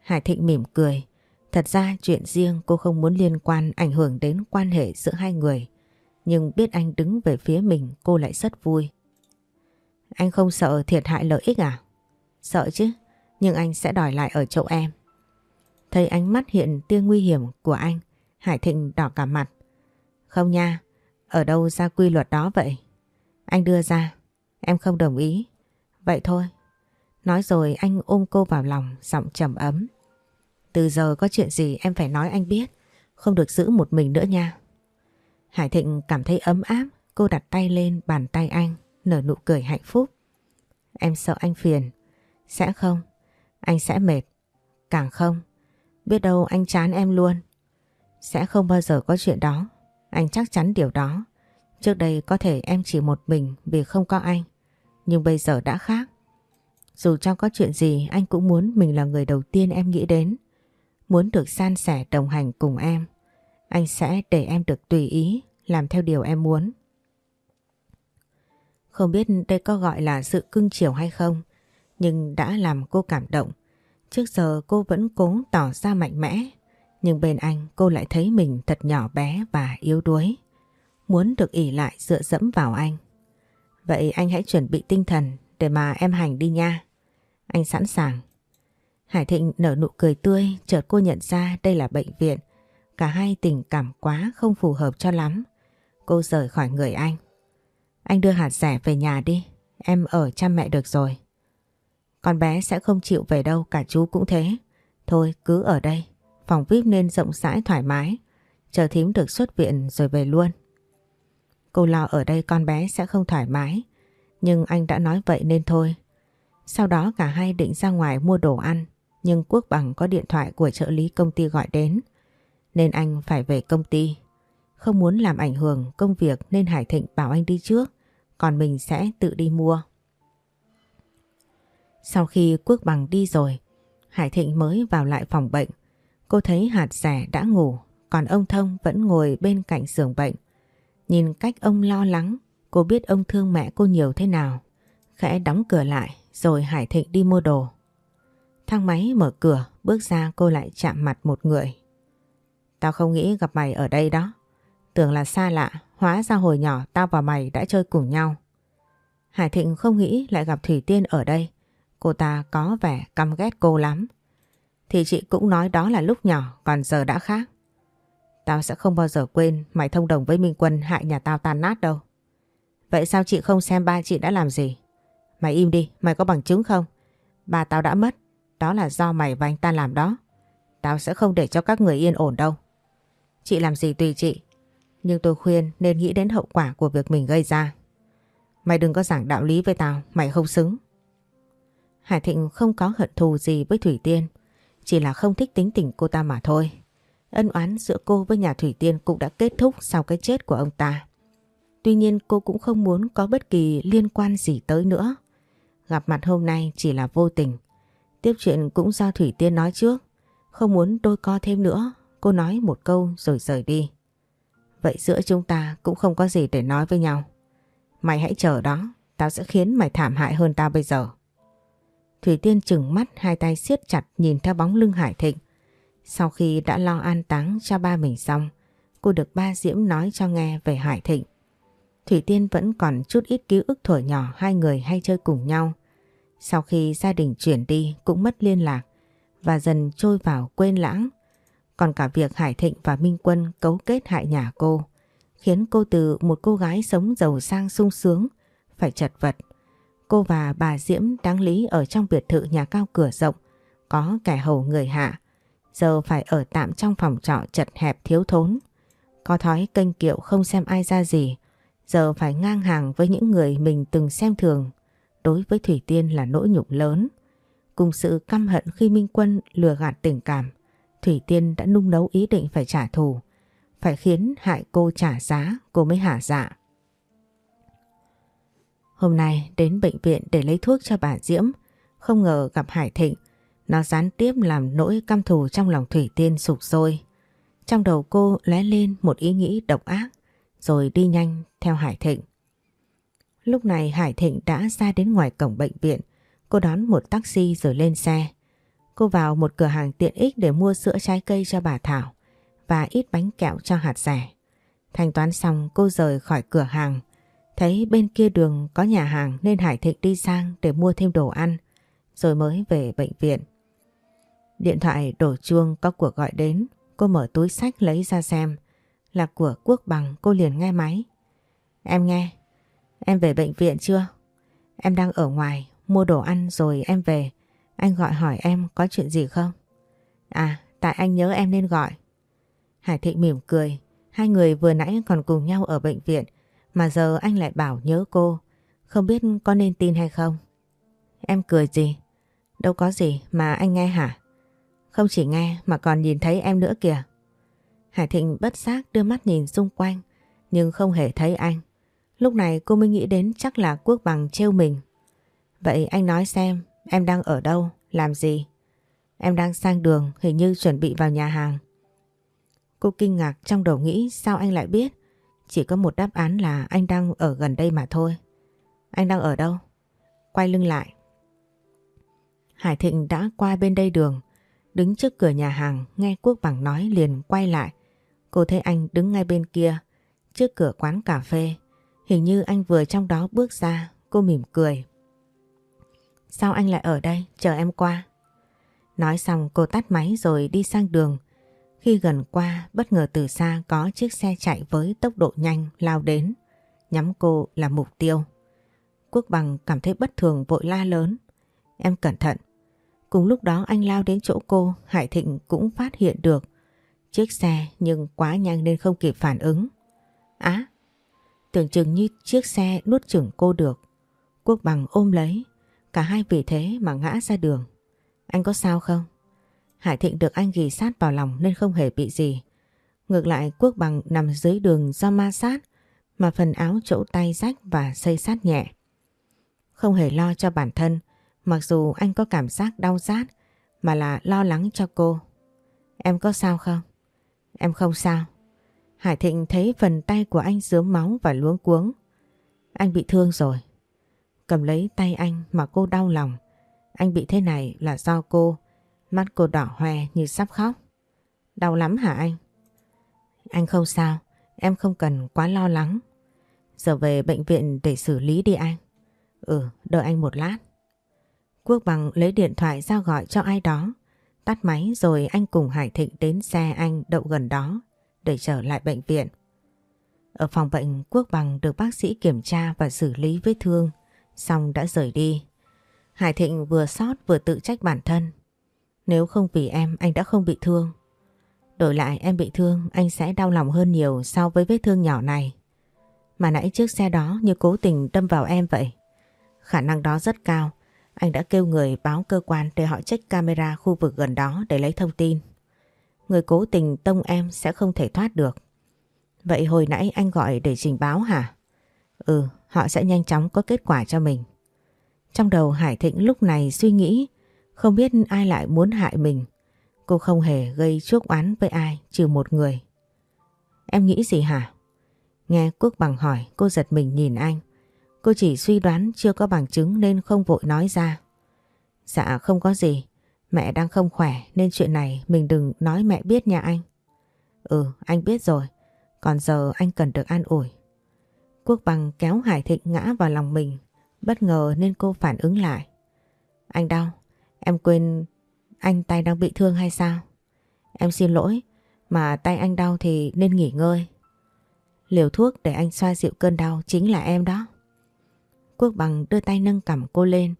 [SPEAKER 1] Hải Thịnh mỉm cười. Thật ra chuyện riêng cô không muốn liên quan ảnh hưởng đến quan hệ giữa hai người. Nhưng biết anh đứng về phía mình cô lại rất vui. Anh không sợ thiệt hại lợi ích à? Sợ chứ, nhưng anh sẽ đòi lại ở chỗ em. Thấy ánh mắt hiện tia nguy hiểm của anh, Hải Thịnh đỏ cả mặt. Không nha, ở đâu ra quy luật đó vậy? Anh đưa ra, em không đồng ý. Vậy thôi. Nói rồi anh ôm cô vào lòng, giọng trầm ấm. Từ giờ có chuyện gì em phải nói anh biết, không được giữ một mình nữa nha. Hải Thịnh cảm thấy ấm áp, cô đặt tay lên bàn tay anh, nở nụ cười hạnh phúc. Em sợ anh phiền. Sẽ không, anh sẽ mệt. Càng không, biết đâu anh chán em luôn. Sẽ không bao giờ có chuyện đó, anh chắc chắn điều đó. Trước đây có thể em chỉ một mình vì không có anh, nhưng bây giờ đã khác. Dù cho có chuyện gì anh cũng muốn mình là người đầu tiên em nghĩ đến. Muốn được san sẻ đồng hành cùng em. Anh sẽ để em được tùy ý làm theo điều em muốn. Không biết đây có gọi là sự cưng chiều hay không, nhưng đã làm cô cảm động. Trước giờ cô vẫn cố tỏ ra mạnh mẽ, nhưng bên anh cô lại thấy mình thật nhỏ bé và yếu đuối. Muốn được ỉ lại dựa dẫm vào anh. Vậy anh hãy chuẩn bị tinh thần để mà em hành đi nha. Anh sẵn sàng. Hải Thịnh nở nụ cười tươi, chợt cô nhận ra đây là bệnh viện. Cả hai tình cảm quá không phù hợp cho lắm. Cô rời khỏi người anh. Anh đưa hạt rẻ về nhà đi, em ở chăm mẹ được rồi. Con bé sẽ không chịu về đâu, cả chú cũng thế. Thôi cứ ở đây, phòng VIP nên rộng rãi thoải mái. Chờ thím được xuất viện rồi về luôn. Cô lo ở đây con bé sẽ không thoải mái. Nhưng anh đã nói vậy nên thôi. Sau đó cả hai định ra ngoài mua đồ ăn. Nhưng Quốc Bằng có điện thoại của trợ lý công ty gọi đến. Nên anh phải về công ty. Không muốn làm ảnh hưởng công việc nên Hải Thịnh bảo anh đi trước. Còn mình sẽ tự đi mua. Sau khi Quốc Bằng đi rồi, Hải Thịnh mới vào lại phòng bệnh. Cô thấy hạt rẻ đã ngủ, còn ông Thông vẫn ngồi bên cạnh giường bệnh. Nhìn cách ông lo lắng, cô biết ông thương mẹ cô nhiều thế nào. Khẽ đóng cửa lại, rồi Hải Thịnh đi mua đồ. Thang máy mở cửa, bước ra cô lại chạm mặt một người. Tao không nghĩ gặp mày ở đây đó. Tưởng là xa lạ, hóa ra hồi nhỏ tao và mày đã chơi cùng nhau. Hải Thịnh không nghĩ lại gặp Thủy Tiên ở đây. Cô ta có vẻ căm ghét cô lắm. Thì chị cũng nói đó là lúc nhỏ, còn giờ đã khác. Tao sẽ không bao giờ quên mày thông đồng với Minh Quân hại nhà tao tan nát đâu. Vậy sao chị không xem ba chị đã làm gì? Mày im đi, mày có bằng chứng không? Ba tao đã mất, đó là do mày và anh ta làm đó. Tao sẽ không để cho các người yên ổn đâu. Chị làm gì tùy chị, nhưng tôi khuyên nên nghĩ đến hậu quả của việc mình gây ra. Mày đừng có giảng đạo lý với tao, mày không xứng. Hải Thịnh không có hận thù gì với Thủy Tiên, chỉ là không thích tính tình cô ta mà thôi. Ân oán giữa cô với nhà Thủy Tiên cũng đã kết thúc sau cái chết của ông ta. Tuy nhiên cô cũng không muốn có bất kỳ liên quan gì tới nữa. Gặp mặt hôm nay chỉ là vô tình. Tiếp chuyện cũng do Thủy Tiên nói trước. Không muốn đôi co thêm nữa, cô nói một câu rồi rời đi. Vậy giữa chúng ta cũng không có gì để nói với nhau. Mày hãy chờ đó, tao sẽ khiến mày thảm hại hơn tao bây giờ. Thủy Tiên chừng mắt hai tay siết chặt nhìn theo bóng lưng Hải Thịnh. Sau khi đã lo an táng cho ba mình xong, cô được ba Diễm nói cho nghe về Hải Thịnh. Thủy Tiên vẫn còn chút ít ký ức thuở nhỏ hai người hay chơi cùng nhau. Sau khi gia đình chuyển đi cũng mất liên lạc và dần trôi vào quên lãng. Còn cả việc Hải Thịnh và Minh Quân cấu kết hại nhà cô khiến cô từ một cô gái sống giàu sang sung sướng phải chật vật. Cô và bà Diễm đáng lý ở trong biệt thự nhà cao cửa rộng có kẻ hầu người hạ giờ phải ở tạm trong phòng trọ chật hẹp thiếu thốn. Có thói kênh kiệu không xem ai ra gì Giờ phải ngang hàng với những người mình từng xem thường đối với Thủy Tiên là nỗi nhục lớn. Cùng sự căm hận khi Minh Quân lừa gạt tình cảm, Thủy Tiên đã nung nấu ý định phải trả thù, phải khiến hại cô trả giá cô mới hả dạ. Hôm nay đến bệnh viện để lấy thuốc cho bà Diễm, không ngờ gặp Hải Thịnh, nó gián tiếp làm nỗi căm thù trong lòng Thủy Tiên sụp sôi. Trong đầu cô lóe lên một ý nghĩ độc ác, rồi đi nhanh theo Hải Thịnh. Lúc này Hải Thịnh đã ra đến ngoài cổng bệnh viện, cô đón một taxi rồi lên xe. Cô vào một cửa hàng tiện ích để mua sữa trái cây cho bà Thảo và ít bánh kẹo cho hạt rẻ. Thanh toán xong cô rời khỏi cửa hàng, thấy bên kia đường có nhà hàng nên Hải Thịnh đi sang để mua thêm đồ ăn, rồi mới về bệnh viện. Điện thoại đổ chuông có cuộc gọi đến, cô mở túi sách lấy ra xem. Là của Quốc Bằng cô liền nghe máy. Em nghe, em về bệnh viện chưa? Em đang ở ngoài, mua đồ ăn rồi em về. Anh gọi hỏi em có chuyện gì không? À, tại anh nhớ em nên gọi. Hải Thịnh mỉm cười, hai người vừa nãy còn cùng nhau ở bệnh viện, mà giờ anh lại bảo nhớ cô, không biết có nên tin hay không? Em cười gì? Đâu có gì mà anh nghe hả? Không chỉ nghe mà còn nhìn thấy em nữa kìa. Hải Thịnh bất giác đưa mắt nhìn xung quanh nhưng không hề thấy anh. Lúc này cô mới nghĩ đến chắc là Quốc Bằng trêu mình. Vậy anh nói xem em đang ở đâu, làm gì? Em đang sang đường hình như chuẩn bị vào nhà hàng. Cô kinh ngạc trong đầu nghĩ sao anh lại biết. Chỉ có một đáp án là anh đang ở gần đây mà thôi. Anh đang ở đâu? Quay lưng lại. Hải Thịnh đã qua bên đây đường. Đứng trước cửa nhà hàng nghe Quốc Bằng nói liền quay lại. Cô thấy anh đứng ngay bên kia trước cửa quán cà phê. Hình như anh vừa trong đó bước ra. Cô mỉm cười. Sao anh lại ở đây? Chờ em qua. Nói xong cô tắt máy rồi đi sang đường. Khi gần qua, bất ngờ từ xa có chiếc xe chạy với tốc độ nhanh lao đến, nhắm cô là mục tiêu. Quốc bằng cảm thấy bất thường vội la lớn. Em cẩn thận. Cùng lúc đó anh lao đến chỗ cô, Hải Thịnh cũng phát hiện được. Chiếc xe nhưng quá nhanh nên không kịp phản ứng. Á, tưởng chừng như chiếc xe nuốt chửng cô được. Quốc bằng ôm lấy, cả hai vì thế mà ngã ra đường. Anh có sao không? Hải Thịnh được anh ghi sát vào lòng nên không hề bị gì. Ngược lại Quốc bằng nằm dưới đường do ma sát mà phần áo chỗ tay rách và xây sát nhẹ. Không hề lo cho bản thân, mặc dù anh có cảm giác đau rát mà là lo lắng cho cô. Em có sao không? Em không sao. Hải Thịnh thấy phần tay của anh dướng máu và luống cuống. Anh bị thương rồi. Cầm lấy tay anh mà cô đau lòng. Anh bị thế này là do cô. Mắt cô đỏ hoe như sắp khóc. Đau lắm hả anh? Anh không sao. Em không cần quá lo lắng. Giờ về bệnh viện để xử lý đi anh. Ừ, đợi anh một lát. Quốc bằng lấy điện thoại ra gọi cho ai đó. Tắt máy rồi anh cùng Hải Thịnh đến xe anh đậu gần đó để trở lại bệnh viện. Ở phòng bệnh Quốc bằng được bác sĩ kiểm tra và xử lý vết thương xong đã rời đi. Hải Thịnh vừa sót vừa tự trách bản thân. Nếu không vì em anh đã không bị thương. Đổi lại em bị thương anh sẽ đau lòng hơn nhiều so với vết thương nhỏ này. Mà nãy chiếc xe đó như cố tình đâm vào em vậy. Khả năng đó rất cao. Anh đã kêu người báo cơ quan để họ check camera khu vực gần đó để lấy thông tin. Người cố tình tông em sẽ không thể thoát được. Vậy hồi nãy anh gọi để trình báo hả? Ừ, họ sẽ nhanh chóng có kết quả cho mình. Trong đầu Hải Thịnh lúc này suy nghĩ, không biết ai lại muốn hại mình. Cô không hề gây chuốc oán với ai, trừ một người. Em nghĩ gì hả? Nghe Quốc Bằng hỏi, cô giật mình nhìn anh. Cô chỉ suy đoán chưa có bằng chứng nên không vội nói ra. Dạ không có gì. Mẹ đang không khỏe nên chuyện này mình đừng nói mẹ biết nha anh. Ừ anh biết rồi. Còn giờ anh cần được an ủi. Quốc bằng kéo Hải Thịnh ngã vào lòng mình. Bất ngờ nên cô phản ứng lại. Anh đau. Em quên anh tay đang bị thương hay sao? Em xin lỗi. Mà tay anh đau thì nên nghỉ ngơi. Liều thuốc để anh xoa dịu cơn đau chính là em đó. Quốc bằng đưa tay nâng cầm cô lên.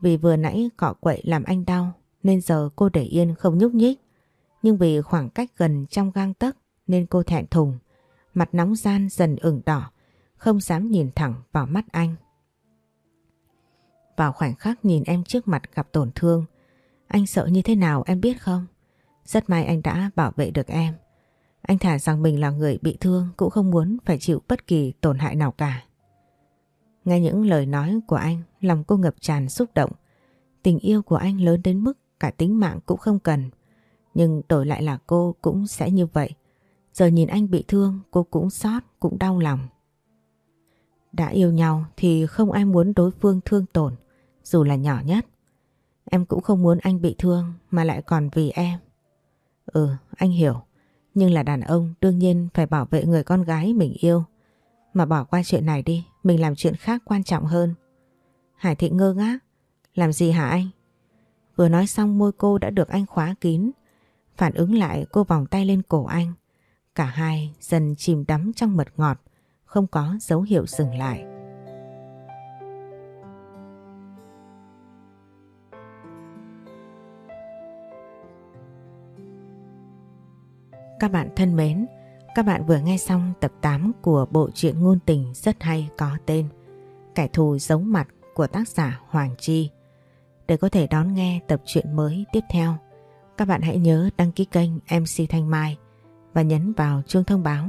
[SPEAKER 1] Vì vừa nãy cọ quậy làm anh đau, nên giờ cô để yên không nhúc nhích. Nhưng vì khoảng cách gần trong gang tấc, nên cô thẹn thùng. Mặt nóng gian dần ửng đỏ không dám nhìn thẳng vào mắt anh. Vào khoảnh khắc nhìn em trước mặt gặp tổn thương, anh sợ như thế nào em biết không? Rất may anh đã bảo vệ được em. Anh thả rằng mình là người bị thương cũng không muốn phải chịu bất kỳ tổn hại nào cả. Nghe những lời nói của anh, lòng cô ngập tràn xúc động. Tình yêu của anh lớn đến mức cả tính mạng cũng không cần. Nhưng đổi lại là cô cũng sẽ như vậy. Giờ nhìn anh bị thương cô cũng xót, cũng đau lòng. Đã yêu nhau thì không ai muốn đối phương thương tổn, dù là nhỏ nhất. Em cũng không muốn anh bị thương mà lại còn vì em. Ừ, anh hiểu. Nhưng là đàn ông đương nhiên phải bảo vệ người con gái mình yêu. Mà bỏ qua chuyện này đi, mình làm chuyện khác quan trọng hơn. Hải Thị ngơ ngác. Làm gì hả anh? Vừa nói xong môi cô đã được anh khóa kín. Phản ứng lại cô vòng tay lên cổ anh. Cả hai dần chìm đắm trong mật ngọt, không có dấu hiệu dừng lại. Các bạn thân mến, các bạn vừa nghe xong tập 8 của bộ truyện ngôn tình rất hay có tên Kẻ thù giống mặt của tác giả Hoàng Chi. Để có thể đón nghe tập truyện mới tiếp theo, các bạn hãy nhớ đăng ký kênh MC Thanh Mai và nhấn vào chuông thông báo